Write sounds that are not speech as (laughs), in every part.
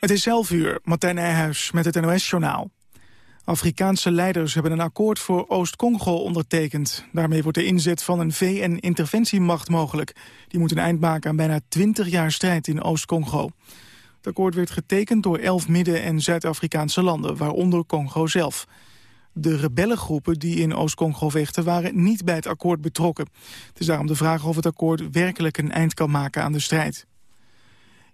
Het is 11 uur, Martijn Nijhuis met het NOS-journaal. Afrikaanse leiders hebben een akkoord voor Oost-Congo ondertekend. Daarmee wordt de inzet van een VN-interventiemacht mogelijk. Die moet een eind maken aan bijna 20 jaar strijd in Oost-Congo. Het akkoord werd getekend door elf Midden- en Zuid-Afrikaanse landen, waaronder Congo zelf. De rebellengroepen die in Oost-Congo vechten waren niet bij het akkoord betrokken. Het is daarom de vraag of het akkoord werkelijk een eind kan maken aan de strijd.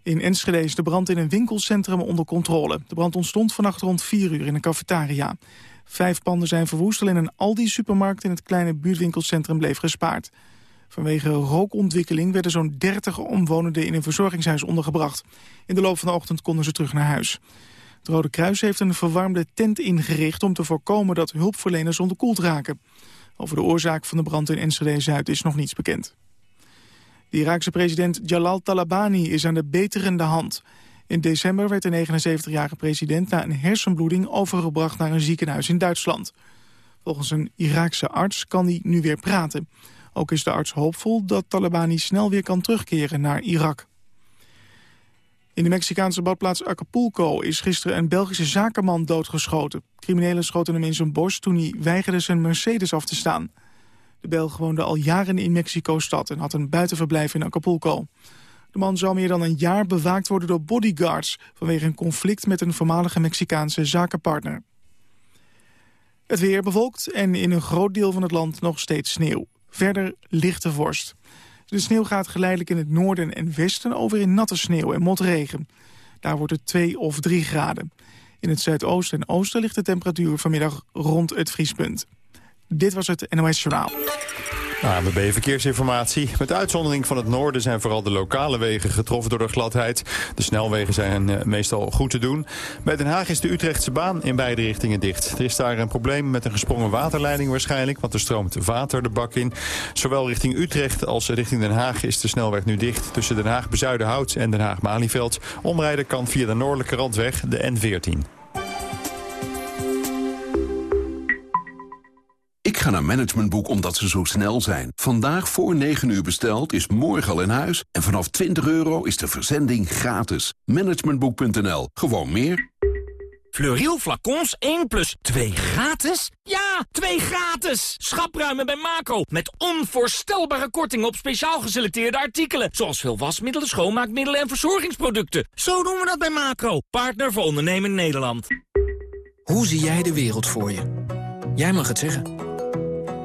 In Enschede is de brand in een winkelcentrum onder controle. De brand ontstond vannacht rond 4 uur in een cafetaria. Vijf panden zijn verwoest, alleen een Aldi-supermarkt in het kleine buurtwinkelcentrum bleef gespaard. Vanwege rookontwikkeling werden zo'n 30 omwonenden in een verzorgingshuis ondergebracht. In de loop van de ochtend konden ze terug naar huis. Het Rode Kruis heeft een verwarmde tent ingericht om te voorkomen dat hulpverleners onderkoeld raken. Over de oorzaak van de brand in Enschede-Zuid is nog niets bekend. De Iraakse president Jalal Talabani is aan de beterende hand. In december werd de 79-jarige president na een hersenbloeding overgebracht naar een ziekenhuis in Duitsland. Volgens een Iraakse arts kan hij nu weer praten. Ook is de arts hoopvol dat Talabani snel weer kan terugkeren naar Irak. In de Mexicaanse badplaats Acapulco is gisteren een Belgische zakenman doodgeschoten. Criminelen schoten hem in zijn borst toen hij weigerde zijn Mercedes af te staan. De Belg woonde al jaren in Mexico-stad en had een buitenverblijf in Acapulco. De man zou meer dan een jaar bewaakt worden door bodyguards... vanwege een conflict met een voormalige Mexicaanse zakenpartner. Het weer bevolkt en in een groot deel van het land nog steeds sneeuw. Verder lichte vorst. De sneeuw gaat geleidelijk in het noorden en westen over in natte sneeuw en motregen. Daar wordt het 2 of 3 graden. In het zuidoosten en oosten ligt de temperatuur vanmiddag rond het vriespunt. Dit was het NOS Journaal. AMB Verkeersinformatie. Met uitzondering van het noorden zijn vooral de lokale wegen getroffen door de gladheid. De snelwegen zijn eh, meestal goed te doen. Bij Den Haag is de Utrechtse baan in beide richtingen dicht. Er is daar een probleem met een gesprongen waterleiding waarschijnlijk, want er stroomt water de bak in. Zowel richting Utrecht als richting Den Haag is de snelweg nu dicht. Tussen Den Haag-Bezuidenhout en Den Haag-Malieveld. Omrijden kan via de noordelijke randweg, de N14. Ga naar Managementboek omdat ze zo snel zijn. Vandaag voor 9 uur besteld is morgen al in huis. En vanaf 20 euro is de verzending gratis. Managementboek.nl. Gewoon meer. Fleuriel flacons 1 plus 2 gratis? Ja, 2 gratis! Schapruimen bij Macro. Met onvoorstelbare korting op speciaal geselecteerde artikelen. Zoals veel wasmiddelen, schoonmaakmiddelen en verzorgingsproducten. Zo doen we dat bij Macro. Partner voor ondernemend Nederland. Hoe zie jij de wereld voor je? Jij mag het zeggen.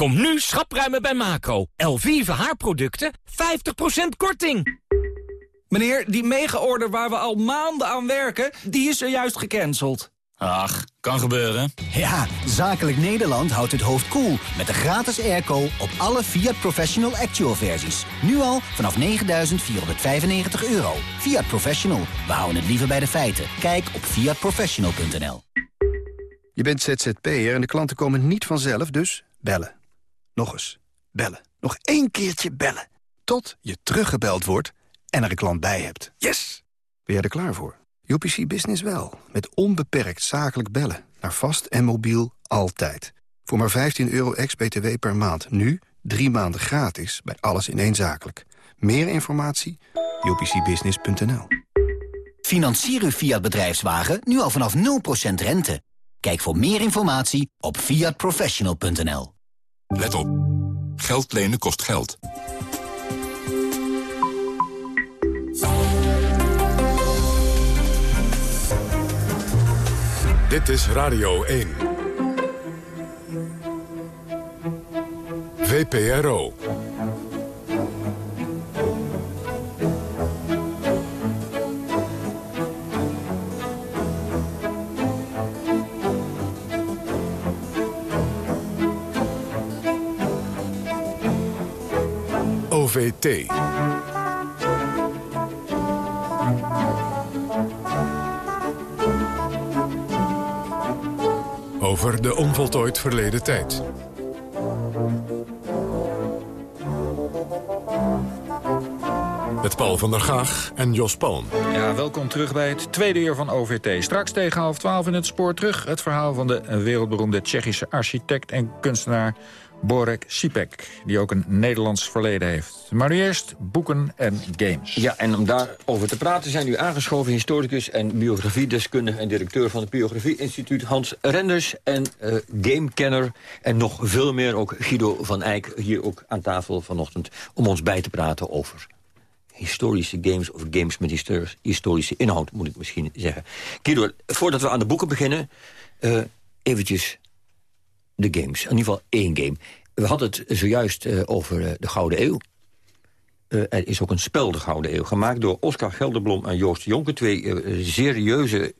Kom nu schapruimen bij Macro. Elvive haarproducten, 50% korting. Meneer, die mega-order waar we al maanden aan werken, die is er juist gecanceld. Ach, kan gebeuren. Ja, Zakelijk Nederland houdt het hoofd koel cool met de gratis airco op alle Fiat Professional Actual versies. Nu al vanaf 9.495 euro. Fiat Professional, we houden het liever bij de feiten. Kijk op fiatprofessional.nl Je bent ZZP'er en de klanten komen niet vanzelf, dus bellen. Nog eens. Bellen. Nog één keertje bellen. Tot je teruggebeld wordt en er een klant bij hebt. Yes! Ben jij er klaar voor? UPC Business wel. Met onbeperkt zakelijk bellen. Naar vast en mobiel altijd. Voor maar 15 euro ex-BTW per maand. Nu drie maanden gratis bij alles in één zakelijk. Meer informatie? upcbusiness.nl Financier uw Fiat bedrijfswagen nu al vanaf 0% rente. Kijk voor meer informatie op fiatprofessional.nl Let op. Geld lenen kost geld. Dit is Radio 1. VPRO. OVT. over de onvoltooid verleden tijd. Met Paul van der Gaag en Jos Palm. Ja, welkom terug bij het tweede uur van OVT. Straks tegen half twaalf in het spoor terug. Het verhaal van de wereldberoemde Tsjechische architect en kunstenaar Borek Sipek, die ook een Nederlands verleden heeft. Maar nu eerst boeken en games. Ja, en om daarover te praten zijn nu aangeschoven historicus en biografiedeskundige en directeur van het Biografie Instituut Hans Renders en uh, gamekenner en nog veel meer ook Guido van Eyck hier ook aan tafel vanochtend om ons bij te praten over historische games of games met historische inhoud, moet ik misschien zeggen. Guido, voordat we aan de boeken beginnen, uh, eventjes de games. In ieder geval één game. We hadden het zojuist uh, over uh, de Gouden Eeuw. Uh, er is ook een spel, de Gouden Eeuw, gemaakt door Oscar Gelderblom en Joost Jonker. Twee serieuze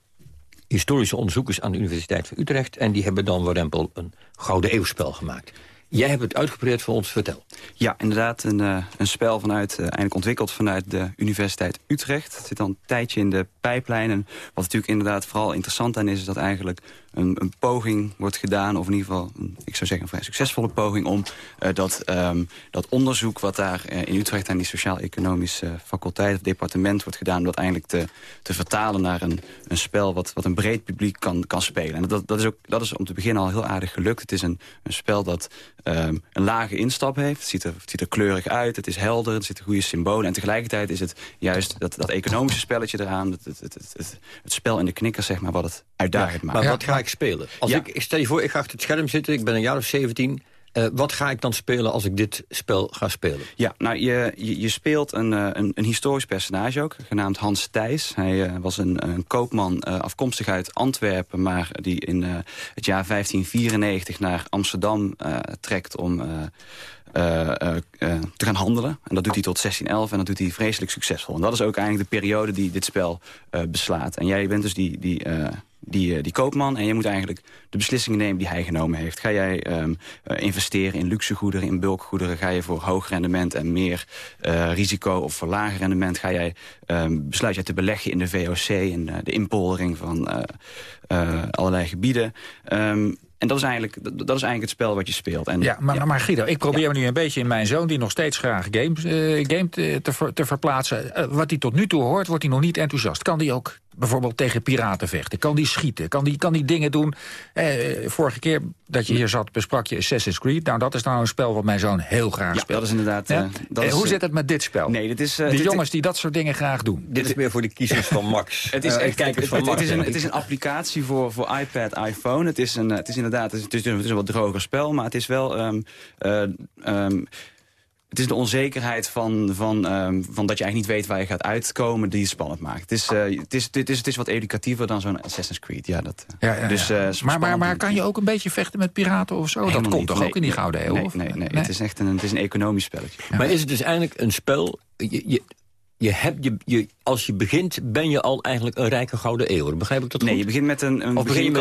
historische onderzoekers aan de Universiteit van Utrecht. En die hebben dan Warempel een Gouden Eeuwspel gemaakt. Jij hebt het uitgebreid voor ons, vertel. Ja, inderdaad, een, uh, een spel vanuit, uh, eigenlijk ontwikkeld vanuit de Universiteit Utrecht. Het zit al een tijdje in de pijplijn. En wat natuurlijk inderdaad vooral interessant aan is... is dat eigenlijk een, een poging wordt gedaan, of in ieder geval, ik zou zeggen... een vrij succesvolle poging om uh, dat, um, dat onderzoek... wat daar in Utrecht aan die sociaal-economische faculteit of departement wordt gedaan... om dat eigenlijk te, te vertalen naar een, een spel wat, wat een breed publiek kan, kan spelen. En dat, dat, is ook, dat is om te beginnen al heel aardig gelukt. Het is een, een spel dat um, een lage instap heeft. Het ziet, er, het ziet er kleurig uit, het is helder, er zitten goede symbolen. En tegelijkertijd is het juist dat, dat economische spelletje eraan... Het, het, het, het, het spel in de knikkers, zeg maar, wat het uitdagend maakt. Maar wat ga ik spelen? Als ik, ik stel je voor, ik ga achter het scherm zitten, ik ben een jaar of 17... Uh, wat ga ik dan spelen als ik dit spel ga spelen? Ja, nou, je, je, speelt een, uh, een, een, historisch personage ook, genaamd Hans Thijs. Hij uh, was een, een koopman afkomstig uit Antwerpen... maar die in het jaar 1594 naar Amsterdam trekt om... te gaan handelen. En dat doet hij tot 1611 en dat doet hij vreselijk succesvol. En dat is ook eigenlijk de periode die dit spel beslaat. En jij bent dus die, die, die, die koopman. En je moet eigenlijk de beslissingen nemen die hij genomen heeft. Ga jij um, uh, investeren in luxegoederen, in bulkgoederen? Ga je voor hoog rendement en meer uh, risico of voor lager rendement? Ga jij, um, besluit jij te beleggen in de VOC, in uh, de inpoldering van allerlei gebieden? Um, en dat is, eigenlijk, dat, is eigenlijk het spel wat je speelt. En, ja, maar, ja. maar Guido, ik probeer ja. me nu een beetje in mijn zoon... die nog steeds graag games, game te, te, te verplaatsen. Wat hij tot nu toe hoort, wordt hij nog niet enthousiast. Kan hij ook bijvoorbeeld tegen piraten vechten? Kan die schieten? Kan die, kan die dingen doen? Eh, vorige keer dat je hier zat, besprak je Assassin's Creed. Nou, dat is nou een spel wat mijn zoon heel graag ja, speelt. dat is inderdaad... Ja? Dat is, hoe zit het met dit spel? Nee, dit is... Uh, die jongens die dat soort dingen graag doen. Dit is meer voor de kiezers van Max. (laughs) het is echt, het. Het is, een, het is een applicatie voor, voor iPad, iPhone. Het is, een, het is inderdaad... Het is, het is een wat droger spel, maar het is wel... Um, uh, um, het is de onzekerheid van, van, um, van dat je eigenlijk niet weet waar je gaat uitkomen... die het spannend maakt. Het is, uh, het is, het is, het is wat educatiever dan zo'n Assassin's Creed. Ja, dat, ja, ja, dus, uh, maar, maar, maar kan je ook een beetje vechten met piraten of zo? Helemaal dat komt niet. toch nee, ook in die Gouden Eeuw? Nee, of? nee, nee, nee. Het is echt een, het is een economisch spelletje. Ja. Maar is het dus eigenlijk een spel... Je, je, je hebt, je, je, als je begint, ben je al eigenlijk een rijke gouden eeuw. Begrijp ik dat Nee, goed? je begint met een, een begin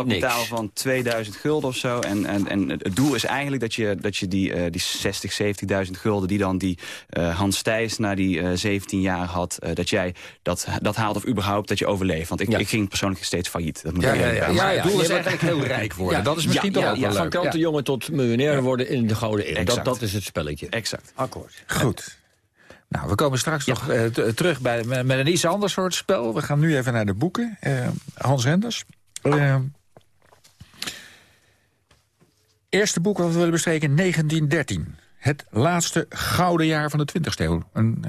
van 2000 gulden of zo. En, en, en het doel is eigenlijk dat je, dat je die, uh, die 60, 70.000 gulden... die dan die uh, Hans Thijs na die uh, 17 jaar had... uh, dat jij dat, dat haalt of überhaupt dat je overleeft. Want ik, Ja. ik ging persoonlijk steeds failliet. Dat moet Ja, ik ja, eerlijk ja, zeggen. ja, het doel Nee, is maar- eigenlijk heel rijk worden. Ja, dat is misschien ja, toch ook ja, wel Van leuk. krantenjongen tot miljonair worden in de gouden eeuw. Dat, dat is het spelletje. Exact. Akkoord. Goed. Nou, we komen straks nog uh, t- terug bij, met, met een iets ander soort spel. We gaan nu even naar de boeken. Uh, Hans Renders. Uh, eerste boek wat we willen bespreken, 1913. Het laatste gouden jaar van de 20e eeuw. Een,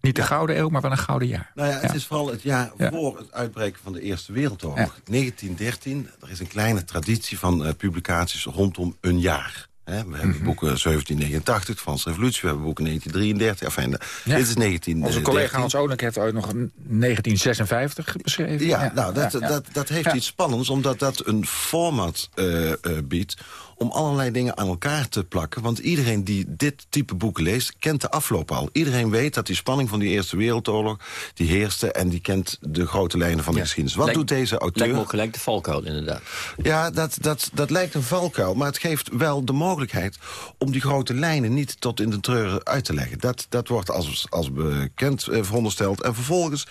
niet de gouden eeuw, maar wel een gouden jaar. Nou ja, het Ja. is vooral het jaar Ja. voor het uitbreken van de Eerste Wereldoorlog. Ja. 1913, er is een kleine traditie van eh, publicaties rondom een jaar. We hebben Mhm. boeken 1789, Franse Revolutie, we hebben boeken 1933. Enfin, Ja. Dit is 1913. Onze collega Hans Onek heeft ooit nog een 1956 beschreven. Ja, nou, dat, ja, ja. Dat, dat heeft Ja. iets spannends, omdat dat een format eh, eh, biedt... om allerlei dingen aan elkaar te plakken. Want iedereen die dit type boeken leest, kent de afloop al. Iedereen weet dat die spanning van die Eerste Wereldoorlog... die heerste en die kent de grote lijnen van de Ja. geschiedenis. Wat Lijkt- doet deze auteur? Lijkt me ook gelijk de valkuil, inderdaad. Ja, dat, dat, dat lijkt een valkuil, maar het geeft wel de mogelijkheid mogelijkheid om die grote lijnen niet tot in de treuren uit te leggen. Dat, dat wordt als, als bekend eh, verondersteld. En vervolgens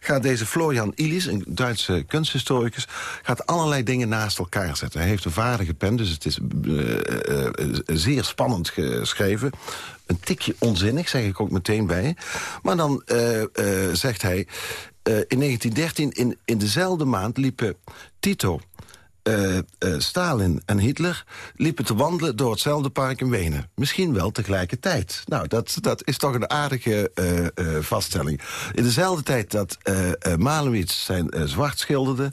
gaat deze Florian Illis, een Duitse kunsthistoricus... gaat allerlei dingen naast elkaar zetten. Hij heeft een vaardige pen, dus het is uh, uh, zeer spannend geschreven. Een tikje onzinnig, zeg ik ook meteen bij. Maar dan zegt hij... in 1913, in, in dezelfde maand, liepen Tito uh, uh, Stalin en Hitler liepen te wandelen door hetzelfde park in Wenen. Misschien wel tegelijkertijd. Nou, dat, dat is toch een aardige uh, vaststelling. In dezelfde tijd dat Malewitz zijn zwart schilderde...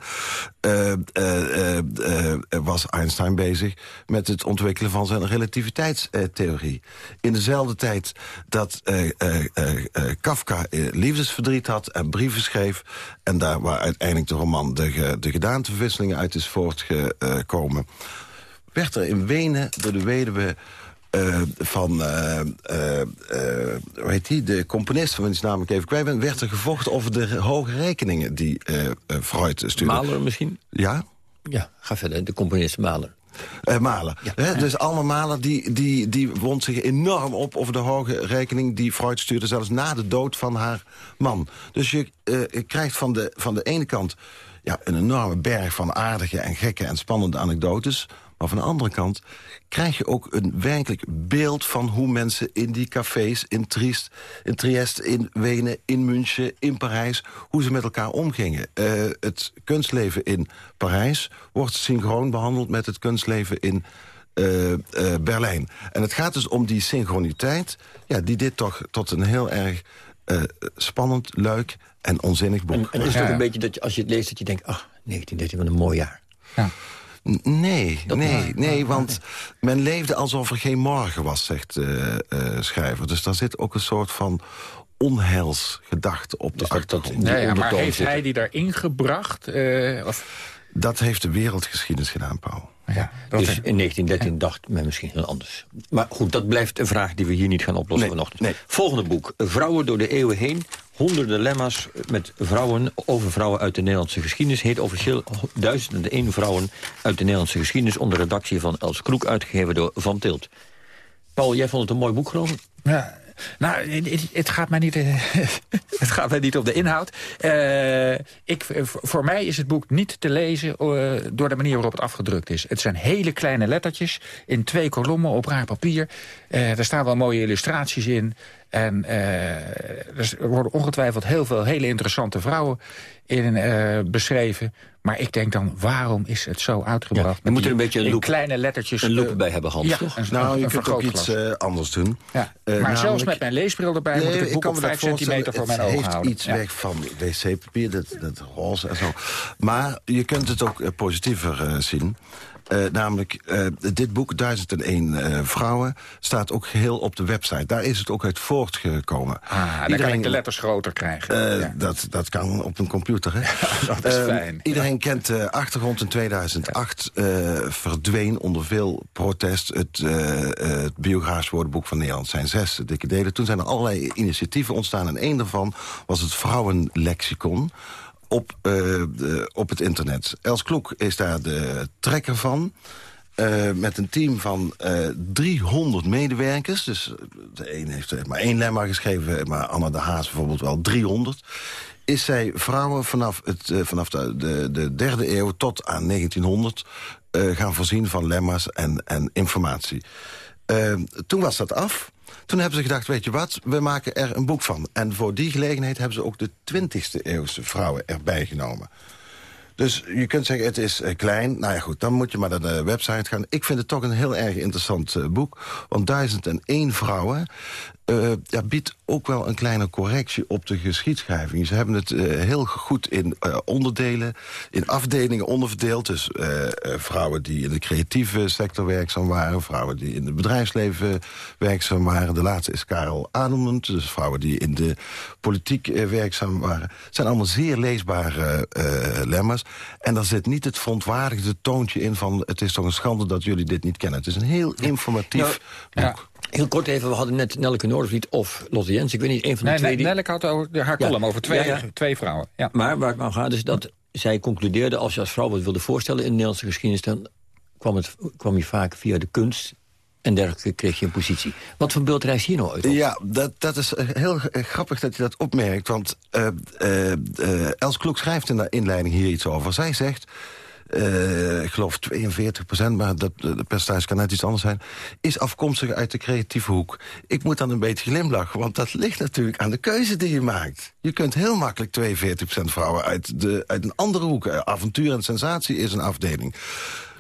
was Einstein bezig met het ontwikkelen van zijn relativiteitstheorie. In dezelfde tijd dat Kafka liefdesverdriet had en brieven schreef... en daar waar uiteindelijk de roman de, de gedaanteverwisselingen uit is voort gekomen... werd er in Wenen door de weduwe uh, van, uh, uh, hoe heet die, de componist, van wiens naam ik even kwijt ben... werd er gevochten over de hoge rekeningen die Freud stuurde. Mahler misschien? Ja? Ja, ga verder, de componist Mahler. Uh, Malen. Ja. dus allemaal Malen die, die, die wond zich enorm op over de hoge rekening... die Freud stuurde, zelfs na de dood van haar man. Dus je uh, krijgt van de, van de ene kant ja, een enorme berg van aardige en gekke en spannende anekdotes. Maar van de andere kant krijg je ook een werkelijk beeld... van hoe mensen in die cafés in Triest, in Trieste, in Wenen, in München, in Parijs... hoe ze met elkaar omgingen. Uh, het kunstleven in Parijs wordt synchroon behandeld... met het kunstleven in uh, uh, Berlijn. En het gaat dus om die synchroniteit... Ja, die dit toch tot een heel erg spannend, leuk en onzinnig boek. En, en is het ook een beetje dat je, als je het leest dat je denkt... ach, 1913, wat een mooi jaar. Ja. Nee, nee, nee, want men leefde alsof er geen morgen was, zegt uh, uh, schrijver. Dus daar zit ook een soort van onheilsgedachte op de dus achtergrond. Nee, ja, maar heeft hij die daarin gebracht? Uh, of? Dat heeft de wereldgeschiedenis gedaan, Paul. Ja, dus in 1913 dacht men misschien heel anders. Maar goed, dat blijft een vraag die we hier niet gaan oplossen nee, vanochtend. Nee. Volgende boek. Vrouwen door de eeuwen heen. Honderden lemma's met vrouwen over vrouwen uit de Nederlandse geschiedenis. Heet officieel Duizenden één vrouwen uit de Nederlandse geschiedenis... onder redactie van Els Kroek, uitgegeven door Van Tilt. Paul, jij vond het een mooi boek, geloof ik? Ja, nou, het, gaat mij niet, eh, (laughs) het gaat mij niet op de inhoud. Uh, ik, voor mij is het boek niet te lezen uh, door de manier waarop het afgedrukt is. Het zijn hele kleine lettertjes in twee kolommen op raar papier. er staan wel mooie illustraties in. En er worden ongetwijfeld heel veel hele interessante vrouwen in beschreven. Maar ik denk dan, waarom is het zo uitgebracht? Ja, je moet er een beetje een loop, kleine lettertjes... Een loop bij hebben, Hans, ja, toch? Een, nou, je kunt ook iets uh, anders doen. Ja. Uh, maar namelijk, zelfs met mijn leesbril erbij nee, moet ik het boek op 5 centimeter voor mijn ogen houden. Het heeft iets weg van wc-papier, dat, dat roze en zo. Maar je kunt het ook uh, positiever uh, zien. Uh, namelijk, uh, dit boek, 1001 uh, vrouwen, staat ook geheel op de website. Daar is het ook uit voortgekomen. Ah, dan iedereen, kan ik de letters groter krijgen. Ja. dat, dat kan op een computer, hè? (laughs) dat is fijn. Iedereen kent de achtergrond in 2008. verdween onder veel protest het, het biografisch woordenboek van Nederland. zijn zes dikke delen. Toen zijn er allerlei initiatieven ontstaan. En één daarvan was het Vrouwenlexicon op, de, op het internet. Els Kloek is daar de trekker van. Uh, met een team van uh, 300 medewerkers. Dus de een heeft maar één lemma geschreven... maar Anna de Haas bijvoorbeeld wel 300. Is zij vrouwen vanaf, het, vanaf de, de, de, derde eeuw tot aan 1900... gaan voorzien van lemma's en, en informatie. toen was dat af... Toen hebben ze gedacht, weet je wat, we maken er een boek van. En voor die gelegenheid hebben ze ook de 20e eeuwse vrouwen erbij genomen. Dus je kunt zeggen, het is uh, klein. Nou ja, goed, dan moet je maar naar de website gaan. Ik vind het toch een heel erg interessant uh, boek. Want 1001 vrouwen uh, ja, biedt ook wel een kleine correctie op de geschiedschrijving. Ze hebben het uh, heel goed in uh, onderdelen, in afdelingen onderverdeeld. Dus vrouwen die in de creatieve sector werkzaam waren... vrouwen die in het bedrijfsleven werkzaam waren. De laatste is Karel Adelmunt, dus vrouwen die in de politiek werkzaam waren. Het zijn allemaal zeer leesbare lemmers. En daar zit niet het verontwaardigde toontje in van... het is toch een schande dat jullie dit niet kennen. Het is een heel informatief nou, boek. Ja. Heel kort even, we hadden net Nelke Noordervliet of Lotte Jens. Ik weet niet, een van de nee, twee... Nee, Nelke had over, haar column over twee, ja, ja. twee vrouwen. Ja. Maar waar het om gaat is dat zij concludeerde... als je als vrouw wat wilde voorstellen in de Nederlandse geschiedenis... dan kwam, het, kwam je vaak via de kunst En dergelijke kreeg je een positie. Wat voor beeld reist hier nou uit? Op? Ja, dat, dat is heel grappig dat je dat opmerkt. Want uh, uh, Els Kloek schrijft in de inleiding hier iets over. Zij zegt... Uh, ik geloof 42 procent, maar dat, de percentage kan net iets anders zijn... is afkomstig uit de creatieve hoek. Ik moet dan een beetje glimlachen, want dat ligt natuurlijk aan de keuze die je maakt. Je kunt heel makkelijk 42 procent vrouwen uit, de, uit een andere hoek. Avontuur en sensatie is een afdeling.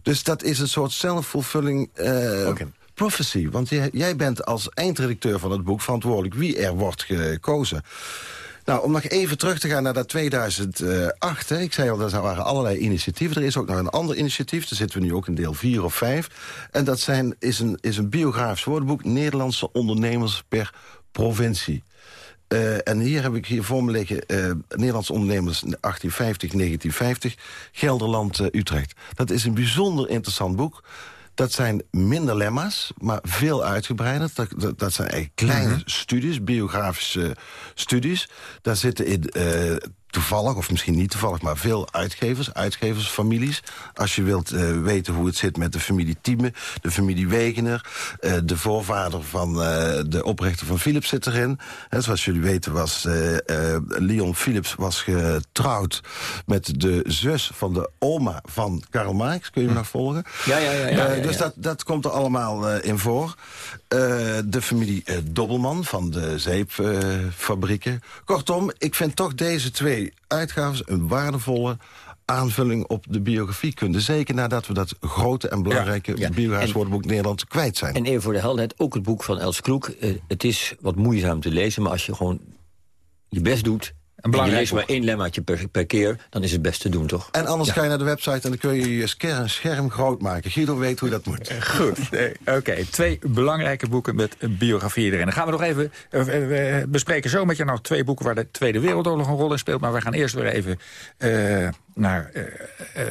Dus dat is een soort self-fulfilling... Uh, okay prophecy. Want jij bent als eindredacteur van het boek verantwoordelijk wie er wordt gekozen. Nou, om nog even terug te gaan naar dat 2008. Hè. Ik zei al, er waren allerlei initiatieven. Er is ook nog een ander initiatief. Daar zitten we nu ook in deel 4 of 5. En dat zijn, is, een, is een biografisch woordenboek... Nederlandse ondernemers per provincie. Uh, en hier heb ik hier voor me liggen... Uh, Nederlandse ondernemers 1850-1950, Gelderland, uh, Utrecht. Dat is een bijzonder interessant boek. Dat zijn minder lemma's, maar veel uitgebreider. Dat, dat, dat zijn eigenlijk kleine mm -hmm. studies, biografische studies. Daar zitten in uh, toevallig, of misschien niet toevallig... maar veel uitgevers, uitgeversfamilies. Als je wilt uh, weten hoe het zit met de familie Thieme... de familie Wegener, uh, de voorvader van uh, de oprichter van Philips zit erin. Zoals jullie weten was Leon Philips was getrouwd... met de zus van de oma van Karl Marx. Kun je me nog volgen? Ja, ja, ja. ja, ja dus dat, dat komt er allemaal in voor. De familie Dobbelman van de zeepfabrieken. Kortom, ik vind toch deze twee uitgaves een waardevolle aanvulling op de biografiekunde. Zeker nadat we dat grote en belangrijke ja, ja. Nederland kwijt zijn. En even voor de helderheid, ook het boek van Els Kloek. Uh, het is wat moeizaam te lezen, maar als je gewoon je best doet... En je leest maar één lemmaatje per, per, keer, dan is het best te doen, toch? En anders ja. ga je naar de website en dan kun je je scherm, scherm groot maken. Guido weet hoe dat moet. Goed, nee, oké. Okay. Twee belangrijke boeken met een biografie erin. Dan gaan we nog even uh, we bespreken zo met je nog twee boeken... waar de Tweede Wereldoorlog een rol in speelt. Maar we gaan eerst weer even uh, naar uh,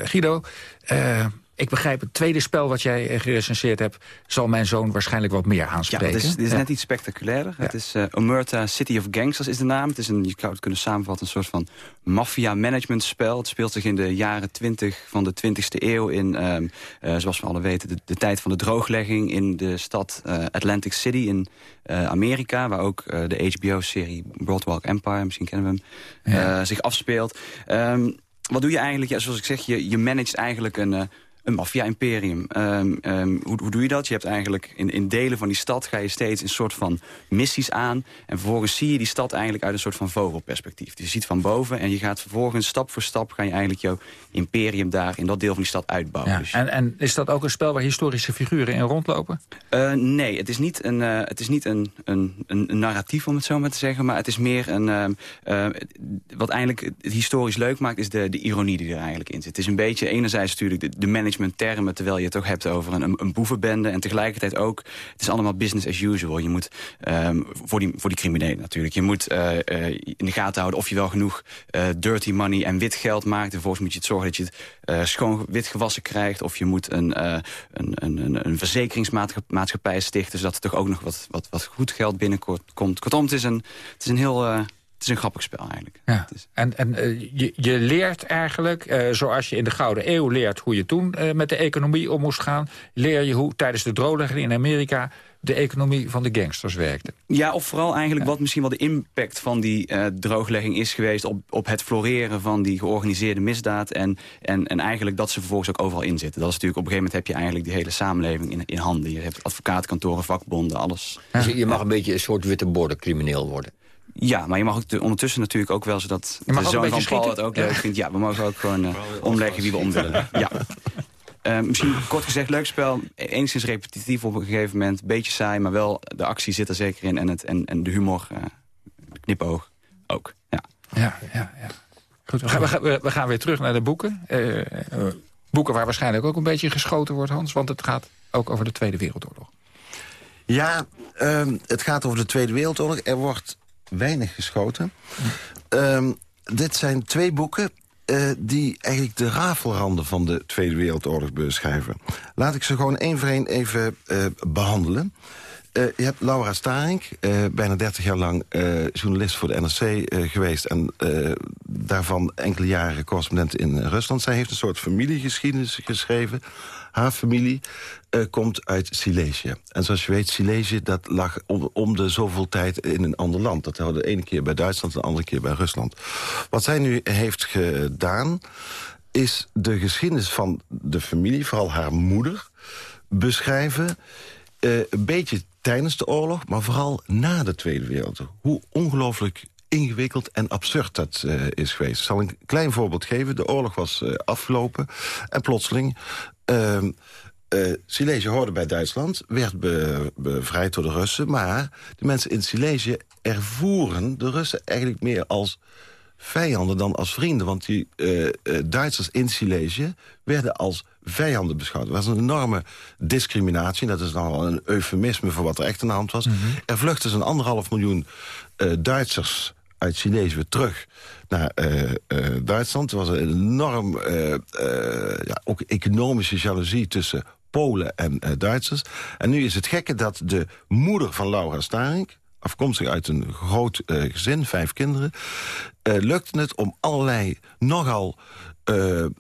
Guido. Ik begrijp, het tweede spel wat jij gerecenseerd hebt... zal mijn zoon waarschijnlijk wat meer aanspreken. Ja, dit is, dit is ja. net iets spectaculairder. Ja. Het is uh, Omerta City of Gangsters is de naam. Het is een, je zou het kunnen samenvatten, een soort van maffia-managementspel. Het speelt zich in de jaren 20 van de 20e eeuw... in, um, uh, zoals we alle weten, de, de, tijd van de drooglegging... in de stad uh, Atlantic City in Amerika... waar ook de HBO-serie Broadwalk Empire, misschien kennen we hem, ja. zich afspeelt. Um, wat doe je eigenlijk? Ja, zoals ik zeg, je, je managt eigenlijk een een maffia-imperium. Um, um, hoe, hoe, doe je dat? Je hebt eigenlijk in, in delen van die stad ga je steeds een soort van missies aan. En vervolgens zie je die stad eigenlijk uit een soort van vogelperspectief. Dus je ziet van boven en je gaat vervolgens stap voor stap... ga je eigenlijk jouw imperium daar in dat deel van die stad uitbouwen. Ja, dus en, en is dat ook een spel waar historische figuren in rondlopen? Uh, nee, het is niet, een, uh, het is niet een, een, een, narratief om het zo maar te zeggen. Maar het is meer een... Uh, wat eigenlijk het historisch leuk maakt is de, de ironie die er eigenlijk in zit. Het is een beetje enerzijds natuurlijk de, de management termen... terwijl je het ook hebt over een, een boevenbende. En tegelijkertijd ook, het is allemaal business as usual. Je moet, um, voor, die, voor die criminelen natuurlijk... je moet uh, uh, in de gaten houden of je wel genoeg uh, dirty money en wit geld maakt. En vervolgens moet je het zorgen dat je het schoon wit gewassen krijgt. Of je moet een, een, een, een verzekeringsmaatschappij stichten... zodat er toch ook nog wat, wat, wat goed geld binnenkomt. Kortom, het is een, het is een heel het is een grappig spel eigenlijk. Ja. En, en uh, je, je, leert eigenlijk, uh, zoals je in de Gouden Eeuw leert... hoe je toen uh, met de economie om moest gaan... leer je hoe tijdens de drooglegging in Amerika de economie van de gangsters werkte. Ja, of vooral eigenlijk ja. wat misschien wel de impact van die uh, drooglegging is geweest... Op, op het floreren van die georganiseerde misdaad... En, en, en eigenlijk dat ze vervolgens ook overal in zitten. Dat is natuurlijk op een gegeven moment heb je eigenlijk die hele samenleving in, in handen. Je hebt advocaatkantoren, vakbonden, alles. Ja. Dus je mag een beetje een soort witte borden crimineel worden. Ja, maar je mag ook ondertussen natuurlijk ook wel... zodat de zoon van Paul het ook leuk vindt. Ja, we mogen ook gewoon uh, omleggen wie we om willen. Ja. Uh, (laughs) misschien kort gezegd, leuk spel. Enigszins repetitief op een gegeven moment. Beetje saai, maar wel de actie zit er zeker in. En, het, en, en de humor, uh, knipoog ook. Ja, ja, ja. ja. Goed, we gaan, we, gaan, we gaan weer terug naar de boeken. Uh, boeken waar waarschijnlijk ook een beetje geschoten wordt, Hans. Want het gaat ook over de Tweede Wereldoorlog. Ja, um, het gaat over de Tweede Wereldoorlog. Er wordt weinig geschoten. Um, dit zijn twee boeken uh, die eigenlijk de rafelranden van de Tweede Wereldoorlog beschrijven. Laat ik ze gewoon één voor één even uh, behandelen. Eh, je hebt Laura Staring, uh, bijna 30 jaar lang journalist voor de NRC geweest... en daarvan enkele jaren correspondent in Rusland. Zij heeft een soort familiegeschiedenis geschreven. Haar familie komt uit Silesië. En zoals je weet, Silesië dat lag om, de zoveel tijd in een ander land. Dat hadden de ene keer bij Duitsland, de andere keer bij Rusland. Wat zij nu heeft gedaan is de geschiedenis van de familie, vooral haar moeder... beschrijven uh, een beetje tijdens de oorlog, maar vooral na de Tweede Wereldoorlog. Hoe ongelooflijk ingewikkeld en absurd dat uh, is geweest. Ik zal een klein voorbeeld geven. De oorlog was uh, afgelopen en plotseling... Uh, Silesië hoorde bij Duitsland, werd be, bevrijd door de Russen... maar de mensen in Silesië ervoeren de Russen eigenlijk meer als vijanden dan als vrienden. Want die uh, Duitsers in Silesië werden als vijanden beschouwd. Er was een enorme discriminatie. Dat is dan een eufemisme voor wat er echt aan de hand was. Mhm. Er vluchtten zo'n anderhalf miljoen uh, Duitsers uit Silesië weer terug naar Duitsland. Er was een enorm, ja, ook economische jaloezie tussen Polen en Duitsers. En nu is het gekke dat de moeder van Laura Staring afkomstig uit een groot uh, gezin, vijf kinderen... Uh, lukte het om allerlei nogal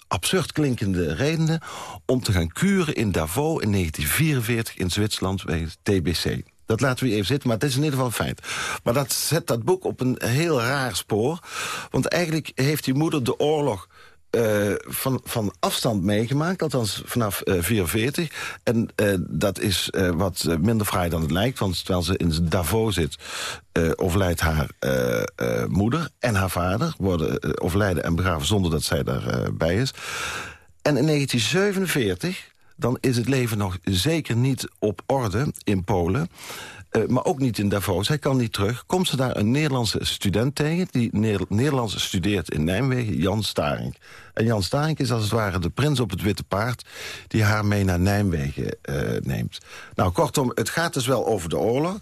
absurd klinkende redenen... om te gaan kuren in Davos in 1944 in Zwitserland bij TBC. Dat laten we even zitten, maar het is in ieder geval een feit. Maar dat zet dat boek op een heel raar spoor. Want eigenlijk heeft die moeder de oorlog uh, van, van afstand meegemaakt, althans vanaf uh, 44. En uh, dat is wat minder fraai dan het lijkt, want terwijl ze in Davos zit... overlijdt haar moeder en haar vader, worden overlijden en begraven zonder dat zij daarbij is. En in 1947, dan is het leven nog zeker niet op orde in Polen... Uh, maar ook niet in Davos. Hij kan niet terug. Komt ze daar een Nederlandse student tegen... die Nederlands studeert in Nijmegen, Jan Staring. En Jan Staring is als het ware de prins op het witte paard... die haar mee naar Nijmegen uh, neemt. Nou, kortom, het gaat dus wel over de oorlog...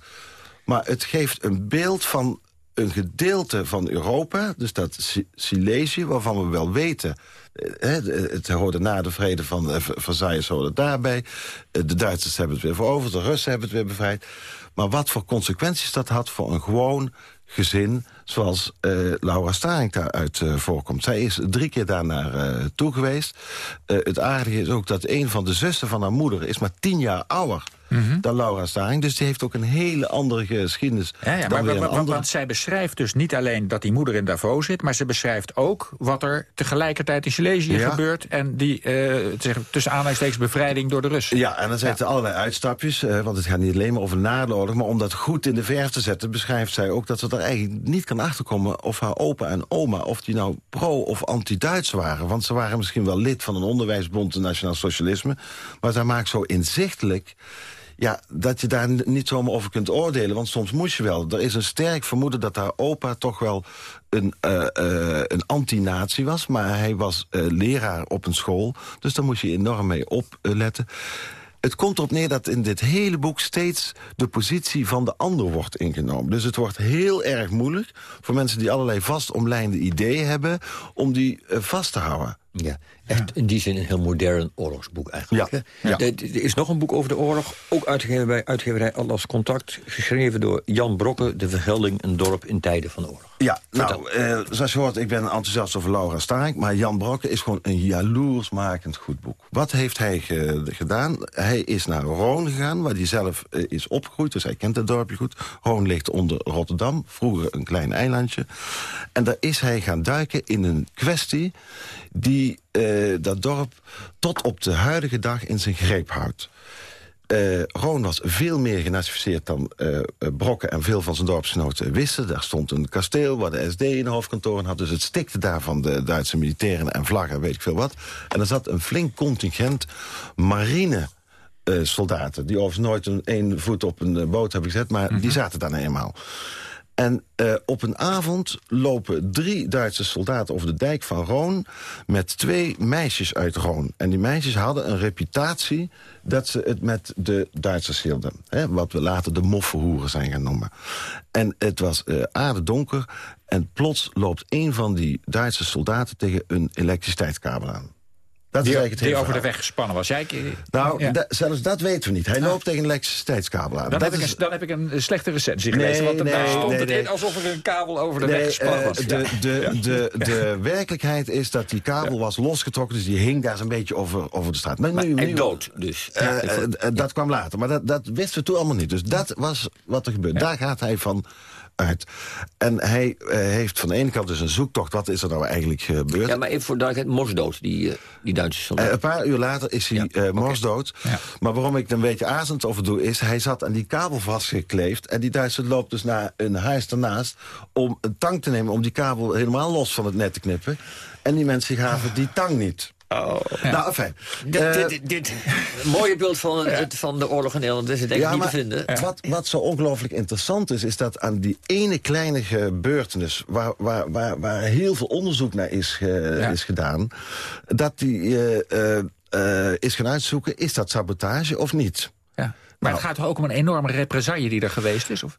maar het geeft een beeld van een gedeelte van Europa, dus dat Silesië, waarvan we wel weten... Eh, het hoorde na de vrede van Versailles hoorde daarbij. De Duitsers hebben het weer veroverd, de Russen hebben het weer bevrijd. Maar wat voor consequenties dat had voor een gewoon gezin zoals uh, Laura Staring daaruit uh, voorkomt. Zij is drie keer daar naar uh, toe geweest. het aardige is ook dat een van de zussen van haar moeder... is maar tien jaar ouder mm dan Laura Staring. Dus die heeft ook een hele andere geschiedenis. Ja, ja, maar, maar, andere... Want zij beschrijft dus niet alleen dat die moeder in Davos zit... maar ze beschrijft ook wat er tegelijkertijd in Silesië gebeurt... en die tussen aanhalingstekens bevrijding door de Russen. Ja, en dan zijn er allerlei uitstapjes. want het gaat niet alleen maar over na de oorlog... maar om dat goed in de verf te zetten... beschrijft zij ook dat ze er eigenlijk niet kan achterkomen of haar opa en oma... of die nou pro- of anti-Duits waren. Want ze waren misschien wel lid van een onderwijsbond... de Nationaal Socialisme. Maar zij maakt zo inzichtelijk ja, dat je daar niet zomaar over kunt oordelen. Want soms moest je wel. Er is een sterk vermoeden dat haar opa toch wel een, uh, een anti-nazi was. Maar hij was uh, leraar op een school. Dus daar moest je enorm mee opletten. Het komt erop neer dat in dit hele boek steeds de positie van de ander wordt ingenomen. Dus het wordt heel erg moeilijk voor mensen die allerlei vastomlijnde ideeën hebben... om die vast te houden. Ja, echt in die zin een heel modern oorlogsboek eigenlijk. Ja. ja. Er is nog een boek over de oorlog, ook uitgegeven bij uitgeverij Atlas Contact... geschreven door Jan Brokke, De Vergelding, een dorp in tijden van oorlog. Ja, nou, eh, zoals je hoort, ik ben enthousiast over Laura Stark... maar Jan Brokke is gewoon een jaloersmakend goed boek. Wat heeft hij gedaan? Hij is naar Roon gegaan, waar hij zelf uh, is opgegroeid. Dus hij kent het dorpje goed. Roon ligt onder Rotterdam, vroeger een klein eilandje. En daar is hij gaan duiken in een kwestie die uh, dat dorp tot op de huidige dag in zijn greep houdt. Uh, Roon was veel meer genazificeerd dan uh, Brokken en veel van zijn dorpsgenoten wisten. Daar stond een kasteel waar de SD een hoofdkantoor had. Dus het stikte daar van de Duitse militairen en vlaggen, weet ik veel wat. En er zat een flink contingent marine soldaten... die overigens nooit een, één voet op een boot hebben gezet... maar die mhm. zaten daar nou eenmaal. En uh, op een avond lopen drie Duitse soldaten over de dijk van Roon... met twee meisjes uit Roon. En die meisjes hadden een reputatie dat ze het met de Duitsers hielden. Hè, wat we later de moffenhoeren zijn gaan noemen. En het was uh, aardedonker en plots loopt een van die Duitse soldaten... tegen een elektriciteitskabel aan. Dat die, is eigenlijk het die hele over de weg gespannen was. Jij, eh, Nou, ja. da- zelfs dat weten we niet. Hij loopt tegen een elektriciteitskabel aan. dan, Dat heb ik is- een, dan heb ik een slechte recensie Nee, gelezen. Want daar nee, stond nee, het nee. in alsof er een kabel over de Nee, weg gespannen eh, was. de, Ja. de, de, de werkelijkheid is dat die kabel was losgetrokken... dus die hing daar zo'n beetje over, over de straat. Maar, nu, nu- dood dus. Eh, Ja, eh, eh, dat kwam later, maar dat, dat wisten we toen allemaal niet. Dus dat was wat er gebeurde. Daar gaat hij van uit. En hij eh, heeft van de ene kant dus een zoektocht... wat is er nou eigenlijk gebeurd? Ja, maar even voor duidelijkheid, morsdood, die, eh, die Duitse soldaat. Eh, een paar uur later is hij eh morsdood. Maar waarom ik er een beetje azend over doe... is hij zat aan die kabel vastgekleefd... en die Duitser loopt dus naar een huis ernaast... om een tang te nemen om die kabel helemaal los van het net te knippen. En die mensen gaven die tang niet. Oh. Nou, fijn. Dit, dit, dit, een mooie beeld van, het, van de oorlog in Nederland is het denk ik niet te vinden. Wat, wat zo ongelooflijk interessant is, is dat aan die ene kleine gebeurtenis... waar, waar, waar, waar heel veel onderzoek naar is, ge- is gedaan... dat die eh, eh, eh, is gaan uitzoeken, is dat sabotage of niet? Ja. Maar het gaat toch ook om een enorme represaille die er geweest is? Of?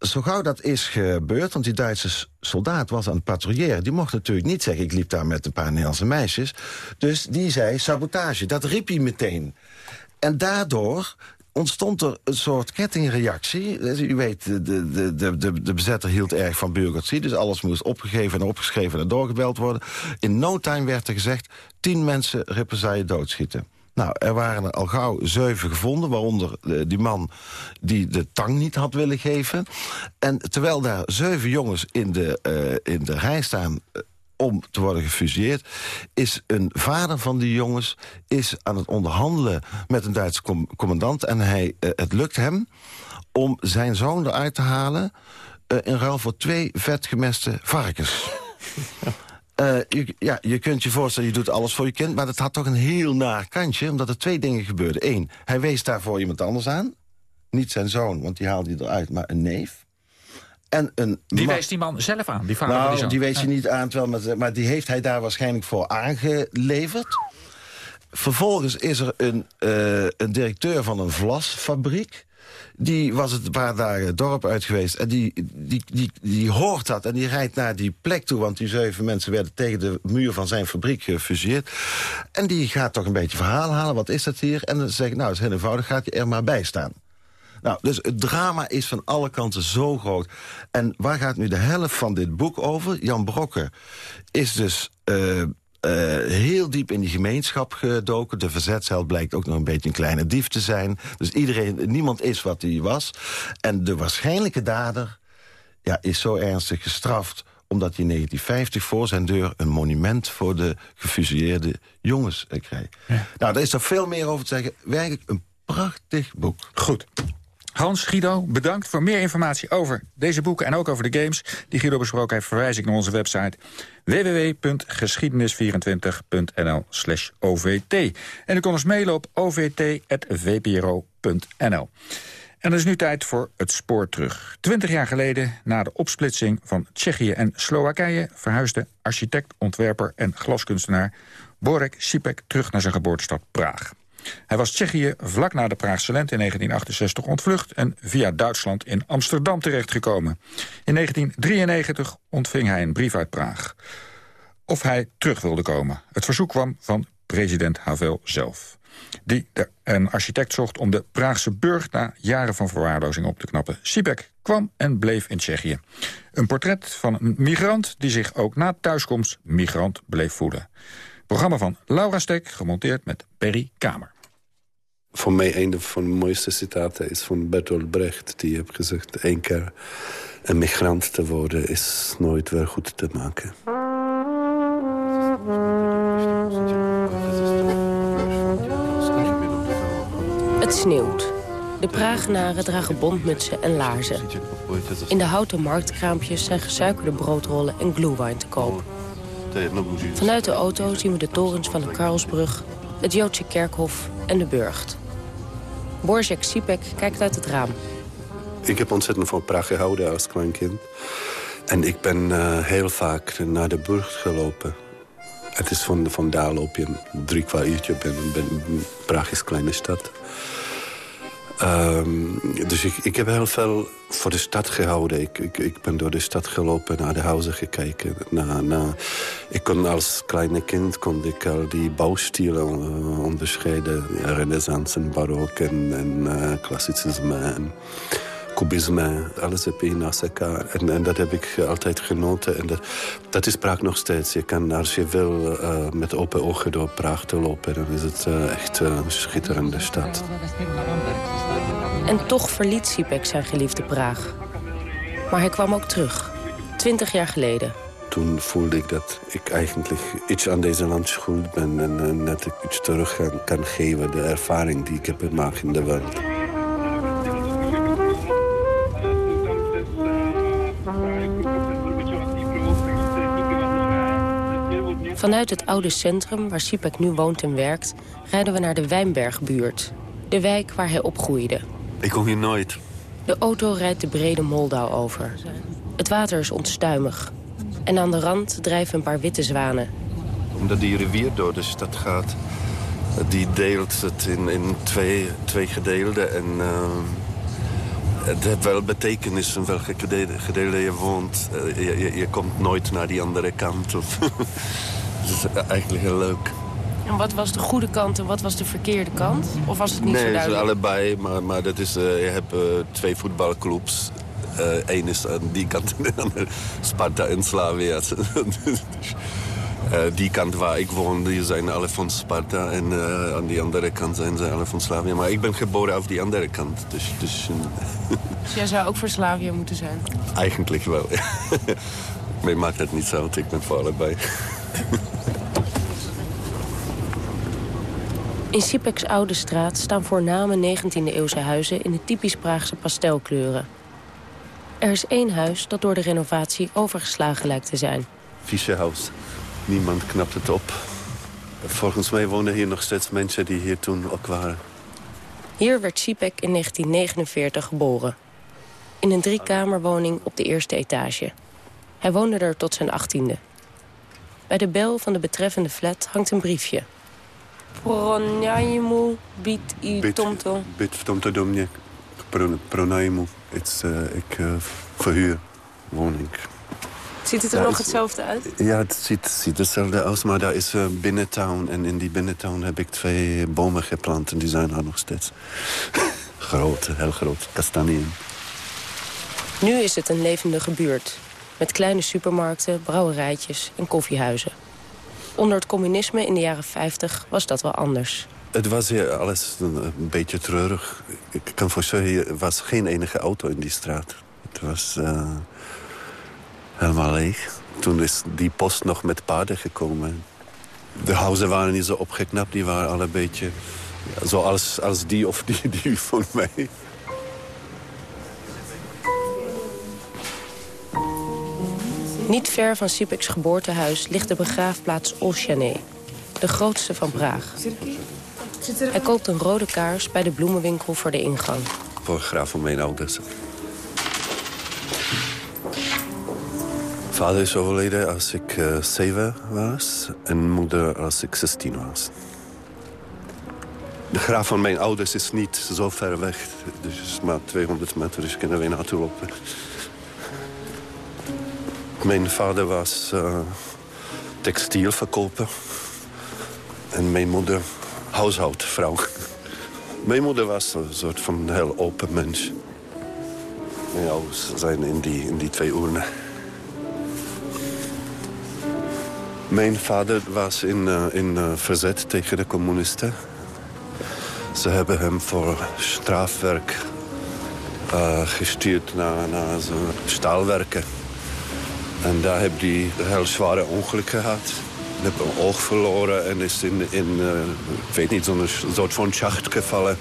Zo gauw dat is gebeurd, want die Duitse soldaat was aan het patrouilleren... die mocht natuurlijk niet zeggen, ik liep daar met een paar Nederlandse meisjes. Dus die zei sabotage, dat riep hij meteen. En daardoor ontstond er een soort kettingreactie. Dus U weet, de, de, de, de, de bezetter hield erg van bureaucratie... dus alles moest opgegeven en opgeschreven en doorgebeld worden. In no time werd er gezegd, tien mensen represaille doodschieten. Nou, er waren er al gauw zeven gevonden, waaronder eh, die man die de tang niet had willen geven. En terwijl daar zeven jongens in de, eh, in de rij staan eh, om te worden gefusilleerd... is een vader van die jongens is aan het onderhandelen met een Duitse com- commandant... en hij, het lukt hem om zijn zoon eruit te halen... in ruil voor twee vetgemeste varkens. (laughs) Eh, je, ja, je kunt je voorstellen, je doet alles voor je kind... maar dat had toch een heel naar kantje, omdat er twee dingen gebeurden. Eén, hij wees daarvoor iemand anders aan. Niet zijn zoon, want die haalde hij eruit, maar een neef. En een Die wees die man zelf aan, die vader nou, die die wees hij niet aan, terwijl maar die heeft hij daar waarschijnlijk voor aangeleverd. Vervolgens is er een, eh, een directeur van een vlasfabriek. Die was het een paar dagen het dorp uit geweest. En die, die, die, die hoort dat en die rijdt naar die plek toe... want die zeven mensen werden tegen de muur van zijn fabriek gefuseerd. En die gaat toch een beetje verhaal halen. Wat is dat hier? En dan zeg ik, nou, het is heel eenvoudig. Gaat je er maar bij staan. Nou, dus het drama is van alle kanten zo groot. En waar gaat nu de helft van dit boek over? Jan Brokke is dus eh, heel diep in die gemeenschap gedoken. De verzetsheld blijkt ook nog een beetje een kleine dief te zijn. Dus iedereen, niemand is wat hij was. En de waarschijnlijke dader ja, is zo ernstig gestraft omdat hij in 1950 voor zijn deur een monument voor de gefusilleerde jongens eh, kreeg. Nou, daar is er veel meer over te zeggen. Werkelijk een prachtig boek. Goed. Hans, Guido, bedankt voor meer informatie over deze boeken... en ook over de games die Guido besproken heeft... verwijs ik naar onze website www.geschiedenis24.nl OVT. En u kon ons mailen op ovt.vpro.nl. En het is nu tijd voor het spoor terug. Twintig jaar geleden, na de opsplitsing van Tsjechië en Slowakije... verhuisde architect, ontwerper en glaskunstenaar Borek Sipek terug naar zijn geboortestad Praag. Hij was Tsjechië vlak na de Praagse lente in 1968 ontvlucht... en via Duitsland in Amsterdam terechtgekomen. In 1993 ontving hij een brief uit Praag. Of hij terug wilde komen. Het verzoek kwam van president Havel zelf. Die een architect zocht om de Praagse burg... na jaren van verwaarlozing op te knappen. Sibek kwam en bleef in Tsjechië. Een portret van een migrant die zich ook na thuiskomst migrant bleef voelen. Programma van Laura Stek, gemonteerd met Perry Kamer. Voor mij een van de mooiste citaten is van Bertolt Brecht. Die heeft gezegd, één keer een migrant te worden is nooit weer goed te maken. Het sneeuwt. De Pragenaren dragen bontmutsen en laarzen. In de houten marktkraampjes zijn gesuikerde broodrollen en glühwein te koop. Vanuit de auto zien we de torens van de Karlsbrug, het Joodse kerkhof en de burcht. Borzek Sipek kijkt uit het raam. Ik heb ontzettend van Praag gehouden als klein kind. En ik ben eh, heel vaak naar de burcht gelopen. Het is van, van daar loop je drie kwart uurtje. Ben, ben, Praag is een kleine stad. Ehm, dus ik, ik heb heel veel voor de stad gehouden. Ik, ik, ik ben door de stad gelopen, naar de huizen gekeken. Naar, naar, ik kon als kleine kind kon ik al die bouwstilen uh, onderscheiden. Renaissance en barok en, en uh, klassicisme kubisme. Alles heb je naast elkaar. En, en, dat heb ik altijd genoten. En dat, dat is Praag nog steeds. Je kan, als je wil, uh, met open ogen door Praag te lopen... dan is het echt een schitterende stad. En toch verliet Sipek zijn geliefde Praag. Maar hij kwam ook terug, twintig jaar geleden. Toen voelde ik dat ik eigenlijk iets aan deze land schuld ben... en, en dat ik iets terug kan, kan geven, de ervaring die ik heb gemaakt in de wereld. Vanuit het oude centrum, waar Sipek nu woont en werkt... rijden we naar de Wijnbergbuurt. De wijk waar hij opgroeide. Ik kom hier nooit. De auto rijdt de brede Moldau over. Het water is onstuimig. En aan de rand drijven een paar witte zwanen. Omdat die rivier door de stad gaat... die deelt het in, in twee, twee gedeelten. En uh, het heeft wel betekenis in welke gedeelte je woont. Uh, je, je, je, komt nooit naar die andere kant. Of (laughs) dat is eigenlijk heel leuk. En wat was de goede kant en wat was de verkeerde kant? Of was het niet nee, zo duidelijk? Nee, allebei. Maar, maar dat is, uh, je hebt uh, twee voetbalclubs. Eén uh, is aan die kant en de andere Sparta en Slavia. (laughs) die kant waar ik woon, die zijn alle van Sparta. En aan die andere kant zijn ze alle van Slavia. Maar ik ben geboren op die andere kant. Dus, dus, dus jij zou ook voor Slavia moeten zijn? (laughs) Eigenlijk wel, ja. (laughs) maar ik maak het niet zo, want ik ben voor allebei. In Sipek's oude straat staan voorname 19e-eeuwse huizen in de typisch Praagse pastelkleuren. Er is één huis dat door de renovatie overgeslagen lijkt te zijn. Fischerhaus. Niemand knapt het op. Volgens mij wonen hier nog steeds mensen die hier toen ook waren. Hier werd Sipek in 1949 geboren. In een driekamerwoning op de eerste etage. Hij woonde er tot zijn achttiende. Bij de bel van de betreffende flat hangt een briefje. Pronajmu bit i tomto. Bit tomto domnie. Pronajmu. Uh, ik uh, verhuur woning. Ziet het er nog hetzelfde uit? Ja, het ziet, ziet hetzelfde uit, maar daar is uh, binnentown. En in die binnentown heb ik twee bomen geplant en die zijn er nog steeds. (laughs) groot, heel groot. Kastanien. Nu is het een levendige buurt. Met kleine supermarkten, brouwerijtjes en koffiehuizen. Onder het communisme in de jaren 50 was dat wel anders. Het was hier alles een, beetje treurig. Ik kan voor zeggen, er was geen enige auto in die straat. Het was uh, helemaal leeg. Toen is die post nog met paarden gekomen. De huizen waren niet zo opgeknapt, die waren al een beetje... Ja, zoals als die of die, die van mij. Niet ver van Sipek's geboortehuis ligt de begraafplaats Olsjane, de grootste van Praag. Hij koopt een rode kaars bij de bloemenwinkel voor de ingang. Voor graaf van mijn ouders. Vader is overleden als ik uh, zeven was en moeder als ik 16 was. De graaf van mijn ouders is niet zo ver weg. Dus maar 200 meter, dus kunnen we naartoe lopen. Mijn vader was uh, textielverkoper. En mijn moeder huishoudvrouw. (laughs) Mijn moeder was een soort van heel open mens. Ja, ze zijn in die, in die twee urnen. Mijn vader was in, uh, in uh, verzet tegen de communisten. Ze hebben hem voor strafwerk gestuurd naar, naar staalwerken. En daar heb hij een heel zware ongeluk gehad. Hij heeft een oog verloren en is in, in uh, ik weet niet, zo'n soort van schacht gevallen.